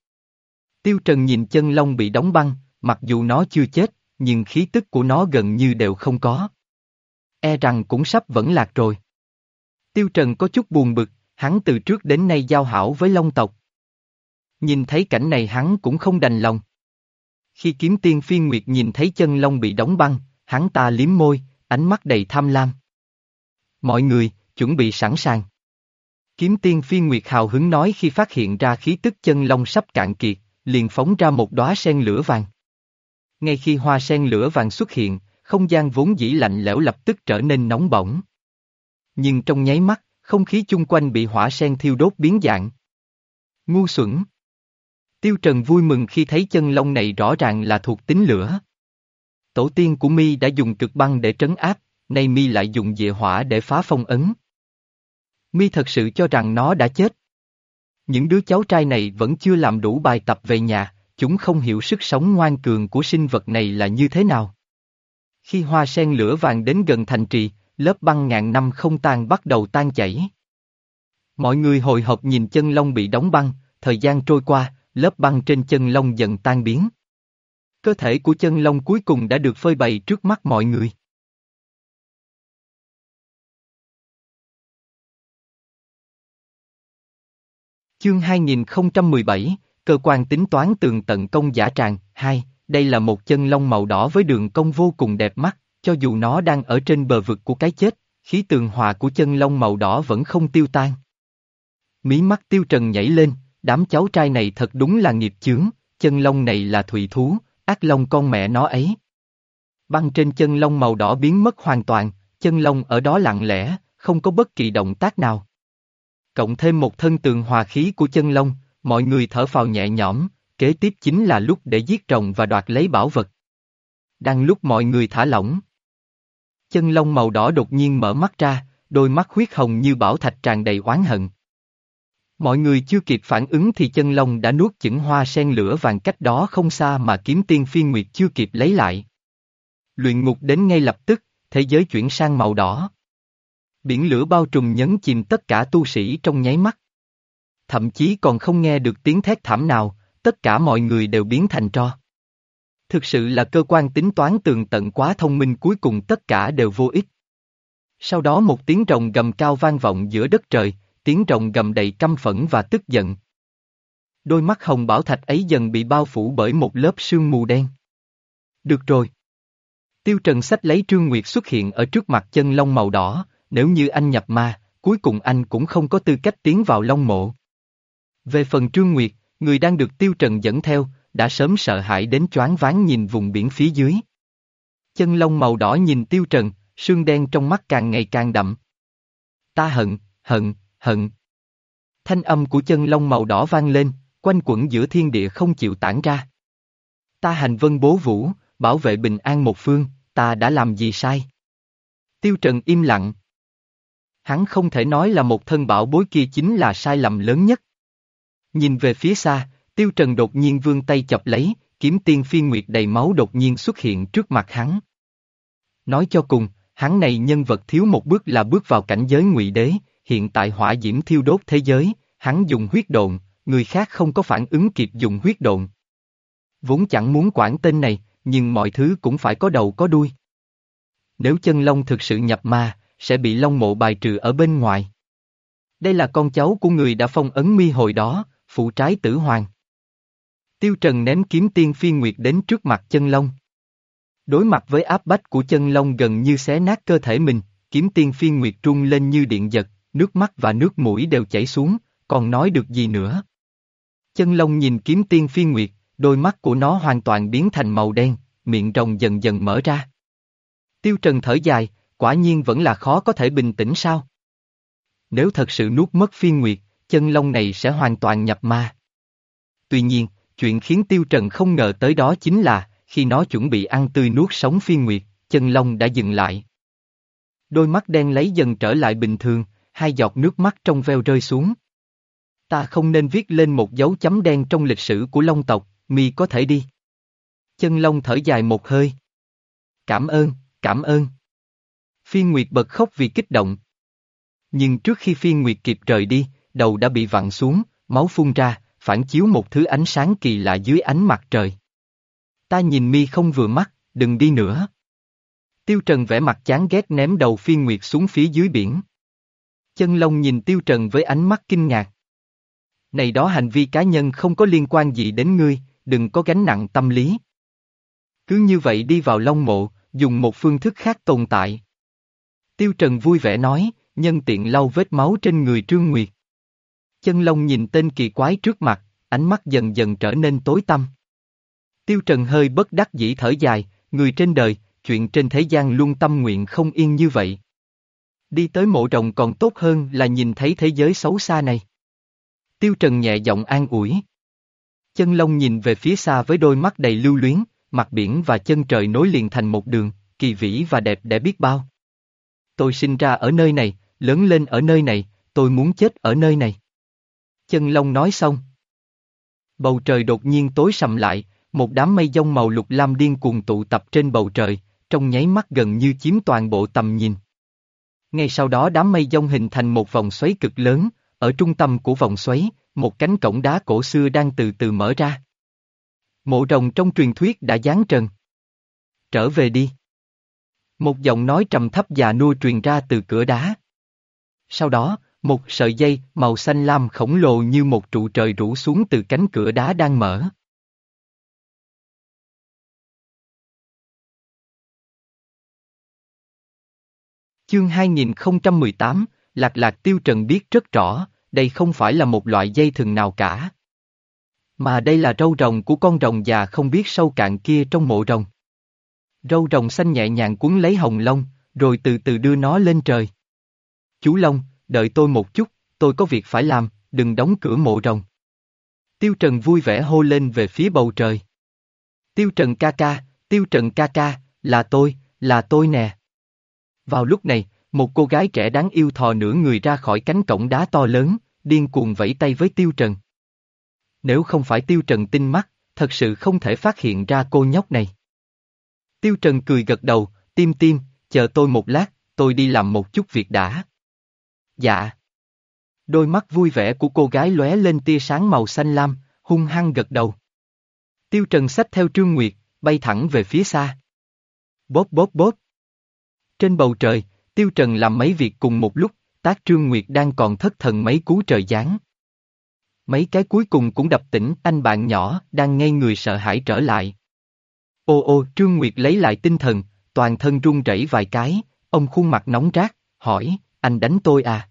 [SPEAKER 1] Tiêu Trần nhìn chân long bị đóng băng, mặc dù nó chưa chết, nhưng khí tức của nó gần như đều không có. E rằng cũng sắp vẫn lạc rồi. Tiêu Trần có chút buồn bực, hắn từ trước đến nay giao hảo với long tộc. Nhìn thấy cảnh này hắn cũng không đành lòng. Khi kiếm tiên phiên nguyệt nhìn thấy chân long bị đóng băng, hắn ta liếm môi, ánh mắt đầy tham lam. Mọi người, chuẩn bị sẵn sàng. Kiếm tiên phiên nguyệt hào hứng nói khi phát hiện ra khí tức chân long sắp cạn kiệt, liền phóng ra một đóa sen lửa vàng. ngay khi hoa sen lửa vàng xuất hiện, không gian vốn dĩ lạnh lẽo lập tức trở nên nóng bỏng. Nhưng trong nháy mắt, không khí chung quanh bị hỏa sen thiêu đốt biến dạng. Ngu xuẩn. Tiêu Trần vui mừng khi thấy chân lông này rõ ràng là thuộc tính lửa. Tổ tiên của mi đã dùng cực băng để trấn áp, nay mi lại dùng địa hỏa để phá phong ấn. Mi thật sự cho rằng nó đã chết. Những đứa cháu trai này vẫn chưa làm đủ bài tập về nhà, chúng không hiểu sức sống ngoan cường của sinh vật này là như thế nào. Khi hoa sen lửa vàng đến gần thành trì, lớp băng ngàn năm không tan bắt đầu tan chảy. Mọi người hồi hộp nhìn chân lông bị đóng băng, thời gian trôi qua, lớp băng trên chân lông dần tan biến. Cơ thể của chân lông cuối cùng đã được phơi bày trước mắt mọi người. Chương 2017, Cơ quan tính toán tường tận công giả tràng, 2, đây là một chân lông màu đỏ với đường cong vô cùng đẹp mắt, cho dù nó đang ở trên bờ vực của cái chết, khí tường hòa của chân lông màu đỏ vẫn không tiêu tan. Mí mắt tiêu trần nhảy lên, đám cháu trai này thật đúng là nghiệp chướng, chân lông này là thủy thú, ác lông con mẹ nó ấy. Băng trên chân lông màu đỏ biến mất hoàn toàn, chân lông ở đó lặng lẽ, không có bất kỳ động tác nào. Cộng thêm một thân tường hòa khí của chân lông, mọi người thở phào nhẹ nhõm, kế tiếp chính là lúc để giết rồng và đoạt lấy bảo vật. Đang lúc mọi người thả lỏng. Chân lông màu đỏ đột nhiên mở mắt ra, đôi mắt huyết hồng như bảo thạch tràn đầy oán hận. Mọi người chưa kịp phản ứng thì chân lông đã nuốt chửng hoa sen lửa vàng cách đó không xa mà kiếm tiên phi nguyệt chưa kịp lấy lại. Luyện ngục đến ngay lập tức, thế giới chuyển sang màu đỏ. Biển lửa bao trùm nhấn chìm tất cả tu sĩ trong nháy mắt. Thậm chí còn không nghe được tiếng thét thảm nào, tất cả mọi người đều biến thành tro. Thực sự là cơ quan tính toán tường tận quá thông minh cuối cùng tất cả đều vô ích. Sau đó một tiếng rồng gầm cao vang vọng giữa đất trời, tiếng rồng gầm đầy căm phẫn và tức giận. Đôi mắt hồng bảo thạch ấy dần bị bao phủ bởi một lớp sương mù đen. Được rồi. Tiêu Trần sách lấy Trương Nguyệt xuất hiện ở trước mặt chân lông màu đỏ, nếu như anh nhập ma, cuối cùng anh cũng không có tư cách tiến vào long mộ. Về phần Trương Nguyệt, người đang được Tiêu Trần dẫn theo, đã sớm sợ hãi đến choáng váng nhìn vùng biển phía dưới. Chân lông màu đỏ nhìn Tiêu Trần, sương đen trong mắt càng ngày càng đậm. Ta hận, hận, hận. Thanh âm của chân lông màu đỏ vang lên, quanh quẩn giữa thiên địa không chịu tản ra. Ta hành vân bố vũ, bảo vệ bình an một phương, ta đã làm gì sai? Tiêu Trần im lặng. Hắn không thể nói là một thân bảo bối kia chính là sai lầm lớn nhất. Nhìn về phía xa, Tiêu Trần đột nhiên vươn tay chọc lấy, kiếm tiên phi nguyệt đầy máu đột nhiên xuất hiện trước mặt hắn. Nói cho cùng, hắn này nhân vật thiếu một bước là bước vào cảnh giới ngụy đế, hiện tại hỏa diễm thiêu đốt thế giới, hắn dùng huyết độn, người khác không có phản ứng kịp dùng huyết độn. Vốn chẳng muốn quản tên này, nhưng mọi thứ cũng phải có đầu có đuôi. Nếu chân long thực sự nhập ma, sẽ bị long mộ bài trừ ở bên ngoài. Đây là con cháu của người đã phong ấn mi hồi đó, phụ trái tử hoàng. Tiêu Trần ném kiếm tiên phi nguyệt đến trước mặt chân long. Đối mặt với áp bách của chân long gần như xé nát cơ thể mình, kiếm tiên phi nguyệt trung lên như điện giật, nước mắt và nước mũi đều chảy xuống, còn nói được gì nữa. Chân long nhìn kiếm tiên phi nguyệt, đôi mắt của nó hoàn toàn biến thành màu đen, miệng rồng dần dần mở ra. Tiêu Trần thở dài, quả nhiên vẫn là khó có thể bình tĩnh sao? Nếu thật sự nuốt mất phi nguyệt, chân long này sẽ hoàn toàn nhập ma. Tuy nhiên, chuyện khiến Tiêu Trần không ngờ tới đó chính là, khi nó chuẩn bị ăn tươi nuốt sống phi nguyệt, chân long đã dừng lại. Đôi mắt đen lấy dần trở lại bình thường, hai giọt nước mắt trong veo rơi xuống. Ta không nên viết lên một dấu chấm đen trong lịch sử của Long tộc, mi có thể đi. Chân Long thở dài một hơi. Cảm ơn, cảm ơn. Phi Nguyệt bật khóc vì kích động. Nhưng trước khi Phi Nguyệt kịp rời đi, đầu đã bị vặn xuống, máu phun ra, phản chiếu một thứ ánh sáng kỳ lạ dưới ánh mặt trời. Ta nhìn mi không vừa mắt, đừng đi nữa. Tiêu Trần vẽ mặt chán ghét ném đầu Phi Nguyệt xuống phía dưới biển. Chân Long nhìn Tiêu Trần với ánh mắt kinh ngạc. Này đó hành vi cá nhân không có liên quan gì đến ngươi, đừng có gánh nặng tâm lý. Cứ như vậy đi vào Long Mộ, dùng một phương thức khác tồn tại. Tiêu Trần vui vẻ nói, nhân tiện lau vết máu trên người Trương Nguyệt. Chân Long nhìn tên kỳ quái trước mặt, ánh mắt dần dần trở nên tối tăm. Tiêu Trần hơi bất đắc dĩ thở dài, người trên đời, chuyện trên thế gian luôn tâm nguyện không yên như vậy. Đi tới mộ rồng còn tốt hơn là nhìn thấy thế giới xấu xa này. Tiêu Trần nhẹ giọng an ủi. Chân Long nhìn về phía xa với đôi mắt đầy lưu luyến, mặt biển và chân trời nối liền thành một đường, kỳ vĩ và đẹp để biết bao. Tôi sinh ra ở nơi này, lớn lên ở nơi này, tôi muốn chết ở nơi này. Chân Long nói xong. Bầu trời đột nhiên tối sầm lại, một đám mây dông màu lục lam điên cuồng tụ tập trên bầu trời, trong nháy mắt gần như chiếm toàn bộ tầm nhìn. Ngay sau đó đám mây dông hình thành một vòng xoáy cực lớn, ở trung tâm của vòng xoáy, một cánh cổng đá cổ xưa đang từ từ mở ra. Mộ rồng trong truyền thuyết đã giáng trần. Trở về đi. Một giọng nói trầm thấp già nua truyền ra từ cửa đá. Sau đó, một sợi dây màu xanh lam khổng lồ như một trụ trời rủ xuống từ cánh cửa đá đang mở. Chương 2018, Lạc Lạc Tiêu Trần biết rất rõ, đây không phải là một loại dây thừng nào cả. Mà đây là râu rồng của con rồng già không biết sâu cạn kia trong mộ rồng. Râu rồng xanh nhẹ nhàng cuốn lấy hồng lông, rồi từ từ đưa nó lên trời. Chú Long, đợi tôi một chút, tôi có việc phải làm, đừng đóng cửa mộ rồng. Tiêu Trần vui vẻ hô lên về phía bầu trời. Tiêu Trần ca ca, Tiêu Trần ca ca, là tôi, là tôi nè. Vào lúc này, một cô gái trẻ đáng yêu thò nửa người ra khỏi cánh cổng đá to lớn, điên cuồng vẫy tay với Tiêu Trần. Nếu không phải Tiêu Trần tinh mắt, thật sự không thể phát hiện ra cô nhóc này. Tiêu Trần cười gật đầu, tim tim, chờ tôi một lát, tôi đi làm một chút việc đã. Dạ. Đôi mắt vui vẻ của cô gái lóe lên tia sáng màu xanh lam, hung hăng gật đầu. Tiêu Trần xách theo Trương Nguyệt, bay thẳng về phía xa. Bóp bóp bóp. Trên bầu trời, Tiêu Trần làm mấy việc cùng một lúc, tác Trương Nguyệt đang còn thất thần mấy cú trời giáng. Mấy cái cuối cùng cũng đập tỉnh anh bạn nhỏ đang ngây người sợ hãi trở lại. Ô ô Trương Nguyệt lấy lại tinh thần, toàn thân run rẩy vài cái, ông khuôn mặt nóng rát, hỏi, anh đánh tôi à?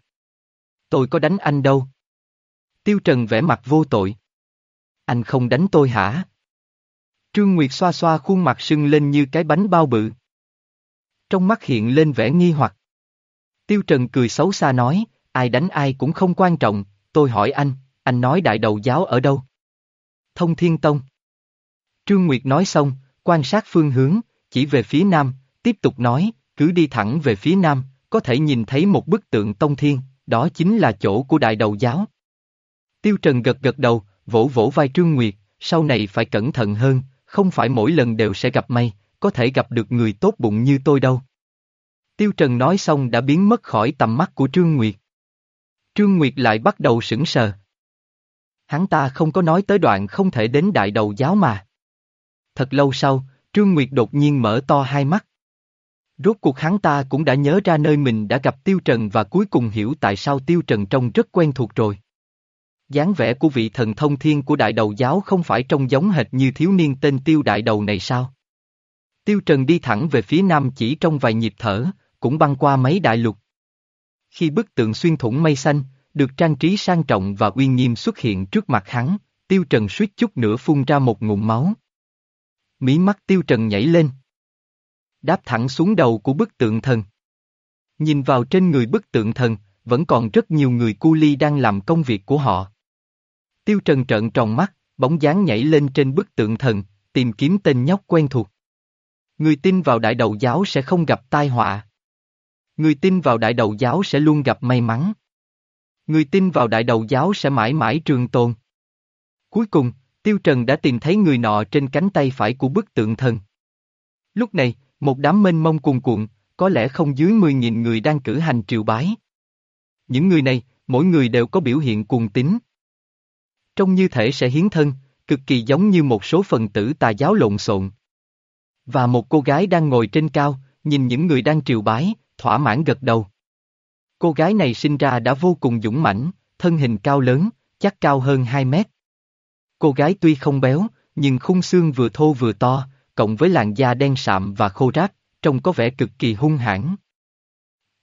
[SPEAKER 1] Tôi có đánh anh đâu. Tiêu Trần vẽ mặt vô tội. Anh không đánh tôi hả? Trương Nguyệt xoa xoa khuôn mặt sưng lên như cái bánh bao bự. Trong mắt hiện lên vẻ nghi hoặc. Tiêu Trần cười xấu xa nói, ai đánh ai cũng không quan trọng, tôi hỏi anh, anh nói đại đầu giáo ở đâu? Thông Thiên Tông. Trương Nguyệt nói xong, quan sát phương hướng, chỉ về phía nam, tiếp tục nói, cứ đi thẳng về phía nam, có thể nhìn thấy một bức tượng Tông Thiên, đó chính là chỗ của đại đầu giáo. Tiêu Trần gật gật đầu, vỗ vỗ vai Trương Nguyệt, sau này phải cẩn thận hơn, không phải mỗi lần đều sẽ gặp may, có thể gặp được người tốt bụng như tôi đâu. Tiêu Trần nói xong đã biến mất khỏi tầm mắt của Trương Nguyệt. Trương Nguyệt lại bắt đầu sững sờ. Hắn ta không có nói tới đoạn không thể đến đại đầu giáo mà. Thật lâu sau, Trương Nguyệt đột nhiên mở to hai mắt. Rốt cuộc hắn ta cũng đã nhớ ra nơi mình đã gặp Tiêu Trần và cuối cùng hiểu tại sao Tiêu Trần trông rất quen thuộc rồi. dáng vẻ của vị thần thông thiên của đại đầu giáo không phải trông giống hệt như thiếu niên tên Tiêu đại đầu này sao? Tiêu Trần đi thẳng về phía nam chỉ trong vài nhịp thở, cũng băng qua mấy đại lục. Khi bức tượng xuyên thủng mây xanh, được trang trí sang trọng và uy nghiêm xuất hiện trước mặt hắn, Tiêu Trần suýt chút nữa phun ra một ngụm máu. Mí mắt Tiêu Trần nhảy lên. Đáp thẳng xuống đầu của bức tượng thần. Nhìn vào trên người bức tượng thần, vẫn còn rất nhiều người cu ly đang làm công việc của họ. Tiêu Trần trợn tròn mắt, bóng dáng nhảy lên trên bức tượng thần, tìm kiếm tên nhóc quen thuộc. Người tin vào đại đầu giáo sẽ không gặp tai họa. Người tin vào đại đầu giáo sẽ luôn gặp may mắn. Người tin vào đại đầu giáo sẽ mãi mãi trường tồn. Cuối cùng, Tiêu Trần đã tìm thấy người nọ trên cánh tay phải của bức tượng thần. Lúc này, một đám mênh mông cuồn cuộn, có lẽ không dưới 10.000 người đang cử hành triều bái. Những người này, mỗi người đều có biểu hiện cuồng tín. Trông như thể sẽ hiến thân, cực kỳ giống như một số phần tử tà giáo lộn xộn. Và một cô gái đang ngồi trên cao, nhìn những người đang triều bái, thỏa mãn gật đầu. Cô gái này sinh ra đã vô cùng dũng mãnh, thân hình cao lớn, chắc cao hơn 2 mét. Cô gái tuy không béo, nhưng khung xương vừa thô vừa to, cộng với làn da đen sạm và khô ráp, trông có vẻ cực kỳ hung hãn.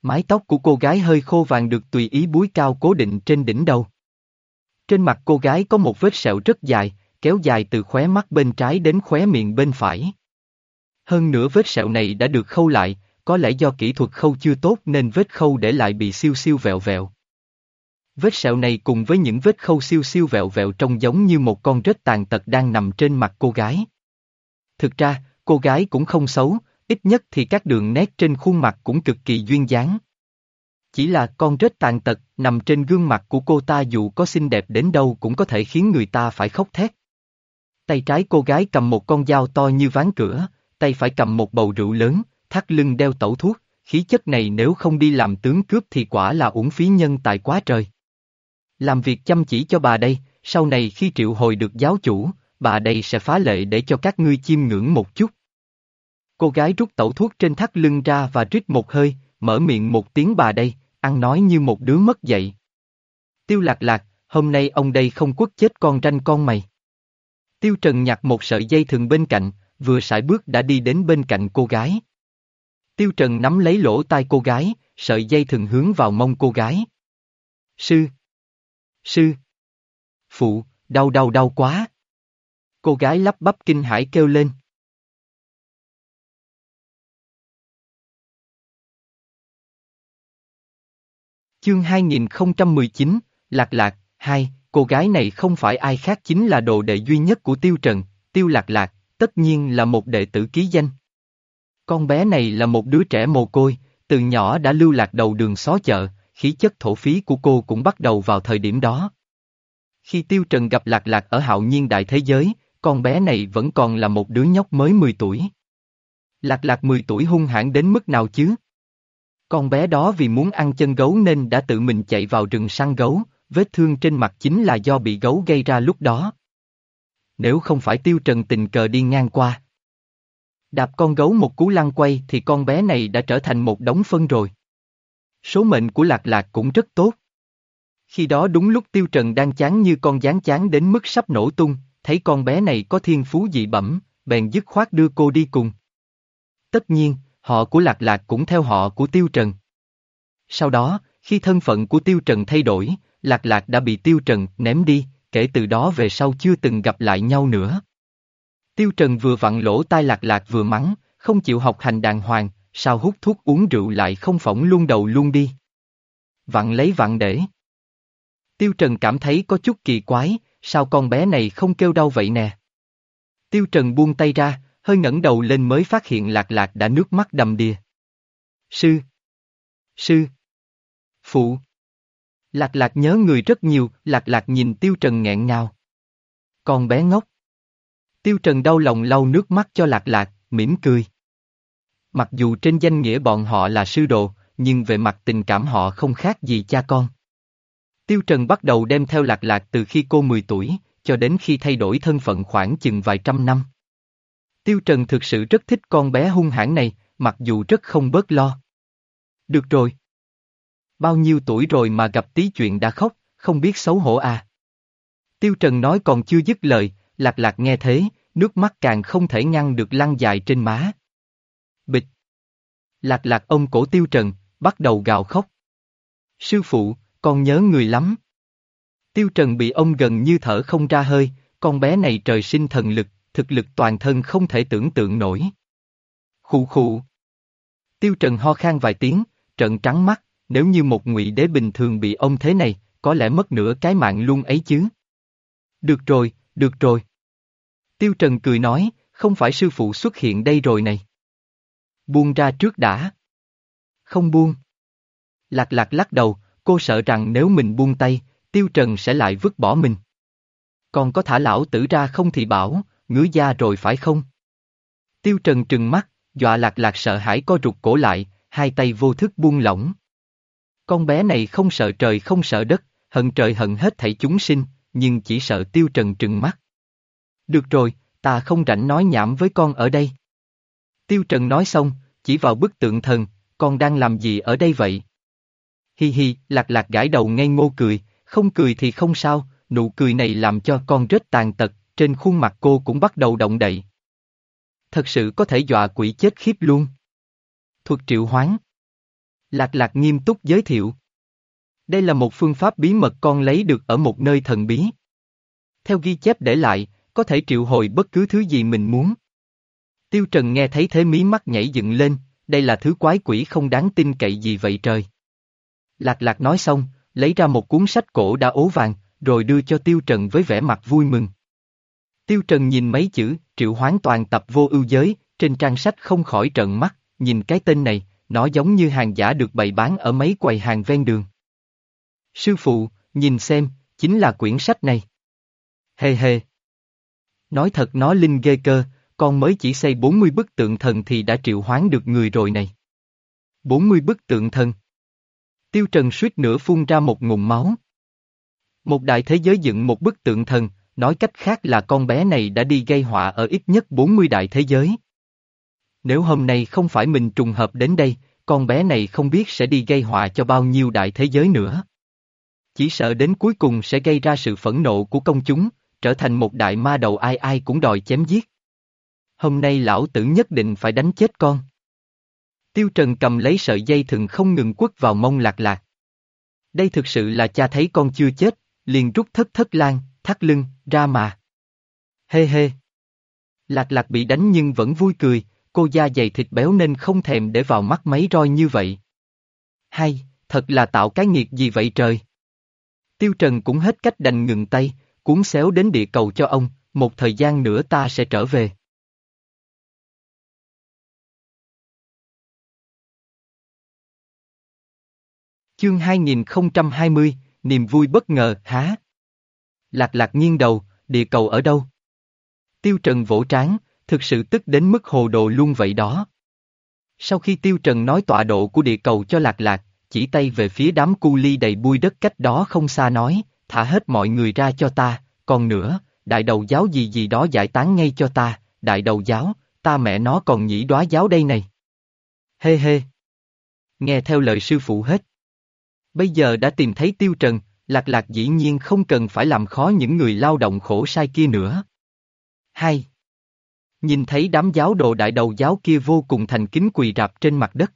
[SPEAKER 1] Mái tóc của cô gái hơi khô vàng được tùy ý búi cao cố định trên đỉnh đầu. Trên mặt cô gái có một vết sẹo rất dài, kéo dài từ khóe mắt bên trái đến khóe miệng bên phải. Hơn nữa vết sẹo này đã được khâu lại, có lẽ do kỹ thuật khâu chưa tốt nên vết khâu để lại bị siêu siêu vẹo vẹo. Vết sẹo này cùng với những vết khâu siêu siêu vẹo vẹo trông giống như một con rết tàn tật đang nằm trên mặt cô gái. Thực ra, cô gái cũng không xấu, ít nhất thì các đường nét trên khuôn mặt cũng cực kỳ duyên dáng. Chỉ là con rết tàn tật nằm trên gương mặt của cô ta dù có xinh đẹp đến đâu cũng có thể khiến người ta phải khóc thét. Tay trái cô gái cầm một con dao to như ván cửa, tay phải cầm một bầu rượu lớn, thắt lưng đeo tẩu thuốc, khí chất này nếu không đi làm tướng cướp thì quả là uổng phí nhân tài quá trời. Làm việc chăm chỉ cho bà đây, sau này khi triệu hồi được giáo chủ, bà đây sẽ phá lệ để cho các ngươi chiêm ngưỡng một chút. Cô gái rút tẩu thuốc trên thắt lưng ra và rít một hơi, mở miệng một tiếng bà đây, ăn nói như một đứa mất dậy. Tiêu lạc lạc, hôm nay ông đây không quất chết con ranh con mày. Tiêu Trần nhặt một sợi dây thừng bên cạnh, vừa sải bước đã đi đến bên cạnh cô gái. Tiêu Trần nắm lấy lỗ tai cô gái, sợi dây thường hướng vào mông cô gái. Sư! Sư! Phụ, đau đau đau quá! Cô gái lắp bắp kinh hãi kêu lên. Chương 2019, Lạc Lạc, 2, cô gái này không phải ai khác chính là đồ đệ duy nhất của Tiêu Trần, Tiêu Lạc Lạc, tất nhiên là một đệ tử ký danh. Con bé này là một đứa trẻ mồ côi, từ nhỏ đã lưu lạc đầu đường xó chợ, khí chất thổ phí của cô cũng bắt đầu vào thời điểm đó. Khi Tiêu Trần gặp Lạc Lạc ở hạo nhiên đại thế giới, con bé này vẫn còn là một đứa nhóc mới 10 tuổi. Lạc Lạc 10 tuổi hung hãn đến mức nào chứ? Con bé đó vì muốn ăn chân gấu nên đã tự mình chạy vào rừng săn gấu, vết thương trên mặt chính là do bị gấu gây ra lúc đó. Nếu không phải tiêu trần tình cờ đi ngang qua. Đạp con gấu một cú lăn quay thì con bé này đã trở thành một đống phân rồi. Số mệnh của lạc lạc cũng rất tốt. Khi đó đúng lúc tiêu trần đang chán như con gián chán đến mức sắp nổ tung, thấy con bé này có thiên phú dị bẩm, bèn dứt khoát đưa cô đi cùng. Tất nhiên, họ của lạc lạc cũng theo họ của tiêu trần. Sau đó, khi thân phận của tiêu trần thay đổi, lạc lạc đã bị tiêu trần ném đi, kể từ đó về sau chưa từng gặp lại nhau nữa. Tiêu Trần vừa vặn lỗ tai lạc lạc vừa mắng, không chịu học hành đàng hoàng, sao hút thuốc uống rượu lại không phỏng luôn đầu luôn đi. Vặn lấy vặn để. Tiêu Trần cảm thấy có chút kỳ quái, sao con bé này không kêu đau vậy nè. Tiêu Trần buông tay ra, hơi ngẩng đầu lên mới phát hiện lạc lạc đã nước mắt đầm đìa. Sư! Sư! Phụ! Lạc lạc nhớ người rất nhiều, lạc lạc nhìn Tiêu Trần nghẹn ngào. Con bé ngốc. Tiêu Trần đau lòng lau nước mắt cho lạc lạc, mỉm cười. Mặc dù trên danh nghĩa bọn họ là sư đồ, nhưng về mặt tình cảm họ không khác gì cha con. Tiêu Trần bắt đầu đem theo lạc lạc từ khi cô 10 tuổi, cho đến khi thay đổi thân phận khoảng chừng vài trăm năm. Tiêu Trần thực sự rất thích con bé hung hãn này, mặc dù rất không bớt lo. Được rồi, Bao nhiêu tuổi rồi mà gặp tí chuyện đã khóc, không biết xấu hổ à. Tiêu Trần nói còn chưa dứt lời, lạc lạc nghe thế, nước mắt càng không thể ngăn được lăn dài trên má. Bịch. Lạc lạc ông cổ Tiêu Trần, bắt đầu gào khóc. Sư phụ, con nhớ người lắm. Tiêu Trần bị ông gần như thở không ra hơi, con bé này trời sinh thần lực, thực lực toàn thân không thể tưởng tượng nổi. Khụ khụ. Tiêu Trần ho khan vài tiếng, trận trắng mắt, nếu như một ngụy đế bình thường bị ông thế này, có lẽ mất nửa cái mạng luôn ấy chứ. Được rồi, được rồi. Tiêu Trần cười nói, không phải sư phụ xuất hiện đây rồi này. Buông ra trước đã. Không buông. Lạc lạc lắc đầu, cô sợ rằng nếu mình buông tay, Tiêu Trần sẽ lại vứt bỏ mình. Còn có thả lão tử ra không thì bảo, ngứa da rồi phải không? Tiêu Trần trừng mắt, dọa lạc lạc sợ hãi co rụt cổ lại, hai tay vô thức buông lỏng. Con bé này không sợ trời không sợ đất, hận trời hận hết thảy chúng sinh, nhưng chỉ sợ tiêu trần trừng mắt. Được rồi, ta không rảnh nói nhảm với con ở đây. Tiêu trần nói xong, chỉ vào bức tượng thần, con đang làm gì ở đây vậy? Hi hi, lạc lạc gãi đầu ngây ngô cười, không cười thì không sao, nụ cười này làm cho con rất tàn tật, trên khuôn mặt cô cũng bắt đầu động đậy. Thật sự có thể dọa quỷ chết khiếp luôn. Thuật triệu hoán. Lạc lạc nghiêm túc giới thiệu. Đây là một phương pháp bí mật con lấy được ở một nơi thần bí. Theo ghi chép để lại, có thể triệu hồi bất cứ thứ gì mình muốn. Tiêu Trần nghe thấy thế mí mắt nhảy dựng lên, đây là thứ quái quỷ không đáng tin cậy gì vậy trời. Lạc lạc nói xong, lấy ra một cuốn sách cổ đã ố vàng, rồi đưa cho Tiêu Trần với vẻ mặt vui mừng. Tiêu Trần nhìn mấy chữ, triệu hoán toàn tập vô ưu giới, trên trang sách không khỏi trợn mắt, nhìn cái tên này, nó giống như hàng giả được bày bán ở mấy quầy hàng ven đường. Sư phụ, nhìn xem, chính là quyển sách này. Hề hề. Nói thật nó linh ghê cơ, con mới chỉ xây 40 bức tượng thần thì đã triệu hoán được người rồi này. 40 bức tượng thần. Tiêu Trần suýt nữa phun ra một ngụm máu. Một đại thế giới dựng một bức tượng thần, nói cách khác là con bé này đã đi gây họa ở ít nhất 40 đại thế giới. Nếu hôm nay không phải mình trùng hợp đến đây, con bé này không biết sẽ đi gây họa cho bao nhiêu đại thế giới nữa. Chỉ sợ đến cuối cùng sẽ gây ra sự phẫn nộ của công chúng, trở thành một đại ma đầu ai ai cũng đòi chém giết. Hôm nay lão tử nhất định phải đánh chết con. Tiêu Trần cầm lấy sợi dây thừng không ngừng quất vào mông lạc lạc. Đây thực sự là cha thấy con chưa chết, liền rút thất thất lan, thắt lưng, ra mà. Hê hê. Lạc lạc bị đánh nhưng vẫn vui cười, cô da dày thịt béo nên không thèm để vào mắt mấy roi như vậy. Hay, thật là tạo cái nghiệt gì vậy trời. Tiêu Trần cũng hết cách đành ngừng tay, cuốn xéo đến địa cầu cho ông, một thời gian nữa ta sẽ trở về. Chương 2020, niềm vui bất ngờ, há? Lạc lạc nghiêng đầu, địa cầu ở đâu? Tiêu Trần vỗ trán, thực sự tức đến mức hồ đồ luôn vậy đó. Sau khi Tiêu Trần nói tọa độ của địa cầu cho lạc lạc, chỉ tay về phía đám cu ly đầy bụi đất cách đó không xa nói, thả hết mọi người ra cho ta, còn nữa, đại đầu giáo gì gì đó giải tán ngay cho ta, đại đầu giáo, ta mẹ nó còn nhĩ đóa giáo đây này. Hê hê. Nghe theo lời sư phụ hết. Bây giờ đã tìm thấy tiêu trần, lạc lạc dĩ nhiên không cần phải làm khó những người lao động khổ sai kia nữa. 2. Nhìn thấy đám giáo đồ đại đầu giáo kia vô cùng thành kính quỳ rạp trên mặt đất.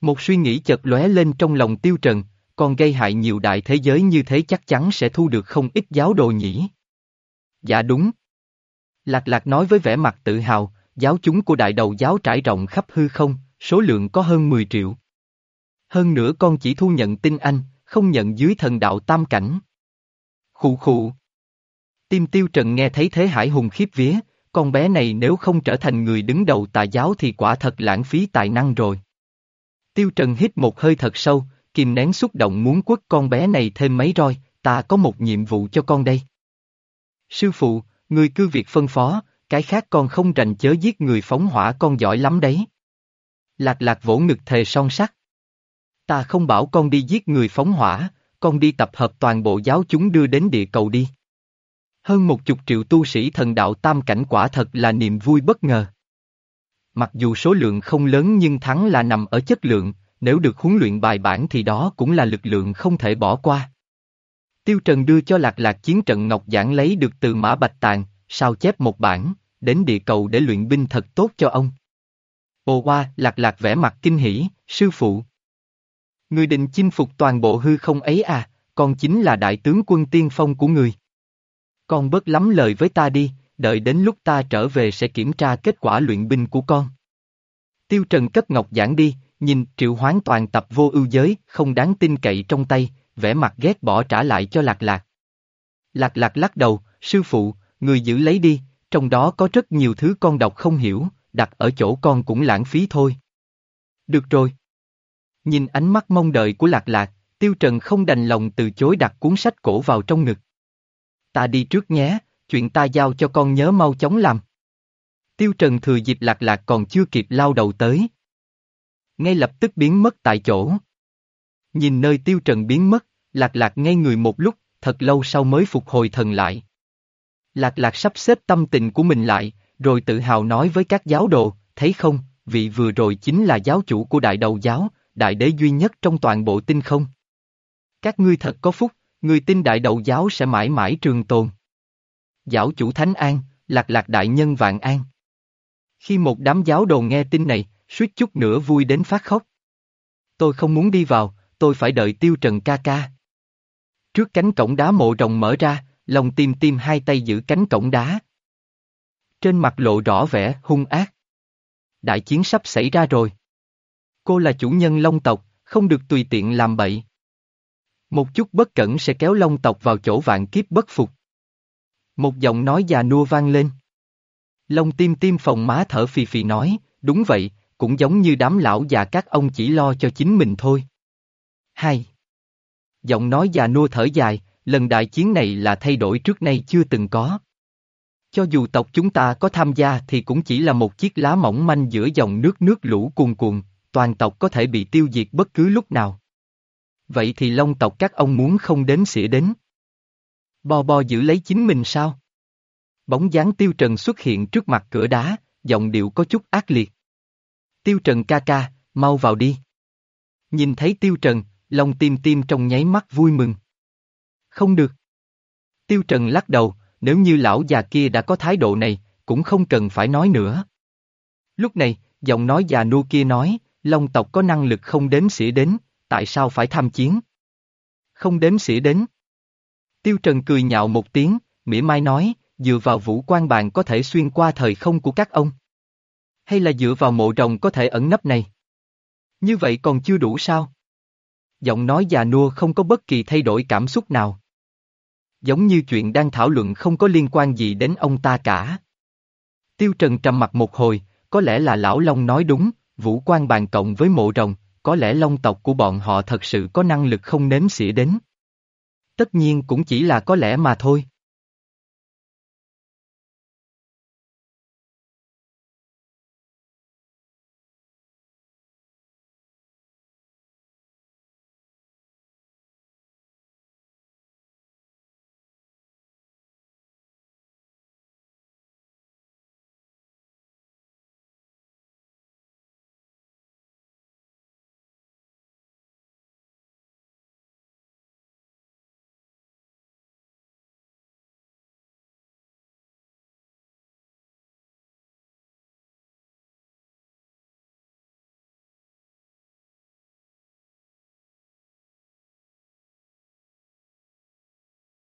[SPEAKER 1] Một suy nghĩ chợt lóe lên trong lòng tiêu trần, còn gây hại nhiều đại thế giới như thế chắc chắn sẽ thu được không ít giáo đồ nhỉ. Dạ đúng. Lạc lạc nói với vẻ mặt tự hào, giáo chúng của đại đầu giáo trải rộng khắp hư không, số lượng có hơn 10 triệu. Hơn nữa con chỉ thu nhận tin anh, không nhận dưới thần đạo tam cảnh. Khụ khụ. Tim tiêu trần nghe thấy thế hải hùng khiếp vía, con bé này nếu không trở thành người đứng đầu tà giáo thì quả thật lãng phí tài năng rồi. Tiêu trần hít một hơi thật sâu, kìm nén xúc động muốn quất con bé này thêm mấy roi, ta có một nhiệm vụ cho con đây. Sư phụ, người cứ việc phân phó, cái khác con không rành chớ giết người phóng hỏa con giỏi lắm đấy. Lạc lạc vỗ ngực thề son sắt. Ta không bảo con đi giết người phóng hỏa, con đi tập hợp toàn bộ giáo chúng đưa đến địa cầu đi. Hơn một chục triệu tu sĩ thần đạo tam cảnh quả thật là niềm vui bất ngờ. Mặc dù số lượng không lớn nhưng thắng là nằm ở chất lượng, nếu được huấn luyện bài bản thì đó cũng là lực lượng không thể bỏ qua. Tiêu Trần đưa cho Lạc Lạc chiến trận Ngọc Giảng lấy được từ Mã Bạch Tàng, sao chép một bản, đến địa cầu để luyện binh thật tốt cho ông. Ồ qua, Lạc Lạc vẽ mặt kinh hỉ, sư phụ. Người định chinh phục toàn bộ hư không ấy à, còn chính là đại tướng quân tiên phong của người. Con bớt lắm lời với ta đi, đợi đến lúc ta trở về sẽ kiểm tra kết quả luyện binh của con. Tiêu Trần cất ngọc giảng đi, nhìn triệu hoán toàn tập vô ưu giới, không đáng tin cậy trong tay, vẻ mặt ghét bỏ trả lại cho lạc lạc. Lạc lạc lắc đầu, sư phụ, người giữ lấy đi, trong đó có rất nhiều thứ con đọc không hiểu, đặt ở chỗ con cũng lãng phí thôi. Được rồi. Nhìn ánh mắt mong đợi của lạc lạc, tiêu trần không đành lòng từ chối đặt cuốn sách cổ vào trong ngực. Ta đi trước nhé, chuyện ta giao cho con nhớ mau chóng làm. Tiêu Trần thừa dịp lạc lạc còn chưa kịp lao đầu tới. Ngay lập tức biến mất tại chỗ. Nhìn nơi Tiêu Trần biến mất, lạc lạc ngay người một lúc, thật lâu sau mới phục hồi thần lại. Lạc lạc sắp xếp tâm tình của mình lại, rồi tự hào nói với các giáo đồ, thấy không, vị vừa rồi chính là giáo chủ của đại đầu giáo, đại đế duy nhất trong toàn bộ tinh không. Các ngươi thật có phúc, người tin đại đầu giáo sẽ mãi mãi trường tồn. Giáo chủ Thánh An, lạc lạc đại nhân vạn an. Khi một đám giáo đồ nghe tin này, suýt chút nữa vui đến phát khóc. Tôi không muốn đi vào, tôi phải đợi tiêu trần ca ca. Trước cánh cổng đá mộ rồng mở ra, lòng tim tim hai tay giữ cánh cổng đá. Trên mặt lộ rõ vẻ hung ác. Đại chiến sắp xảy ra rồi. Cô là chủ nhân Long tộc, không được tùy tiện làm bậy. Một chút bất cẩn sẽ kéo Long tộc vào chỗ vạn kiếp bất phục. Một giọng nói già nua vang lên. Long tim tim phòng má thở phì phì nói, đúng vậy, cũng giống như đám lão già các ông chỉ lo cho chính mình thôi. Hai. Giọng nói già nua thở dài, lần đại chiến này là thay đổi trước nay chưa từng có. Cho dù tộc chúng ta có tham gia thì cũng chỉ là một chiếc lá mỏng manh giữa dòng nước nước lũ cuồn cuộn, toàn tộc có thể bị tiêu diệt bất cứ lúc nào. Vậy thì long tộc các ông muốn không đến xỉa đến. Bò bò giữ lấy chính mình sao? Bóng dáng tiêu trần xuất hiện trước mặt cửa đá, giọng điệu có chút ác liệt. Tiêu trần ca ca, mau vào đi. Nhìn thấy tiêu trần, lòng tim tim trong nháy mắt vui mừng. Không được. Tiêu trần lắc đầu, nếu như lão già kia đã có thái độ này, cũng không cần phải nói nữa. Lúc này, giọng nói già nua kia nói, Long tộc có năng lực không đếm xỉa đến, tại sao phải tham chiến? Không đếm xỉa đến. Tiêu Trần cười nhạo một tiếng, mỉa mai nói, dựa vào vũ quan bạn có thể xuyên qua thời không của các ông. Hay là dựa vào mộ rồng có thể ẩn nấp này? Như vậy còn chưa đủ sao? Giọng nói già nua không có bất kỳ thay đổi cảm xúc nào. Giống như chuyện đang thảo luận không có liên quan gì đến ông ta cả. Tiêu Trần trầm mặt một hồi, có lẽ là lão Long nói đúng, vũ quan bàn cộng với mộ rồng, có lẽ long tộc của bọn họ thật sự có năng lực không nếm xỉa đến. Tất nhiên cũng chỉ là có lẽ mà thôi.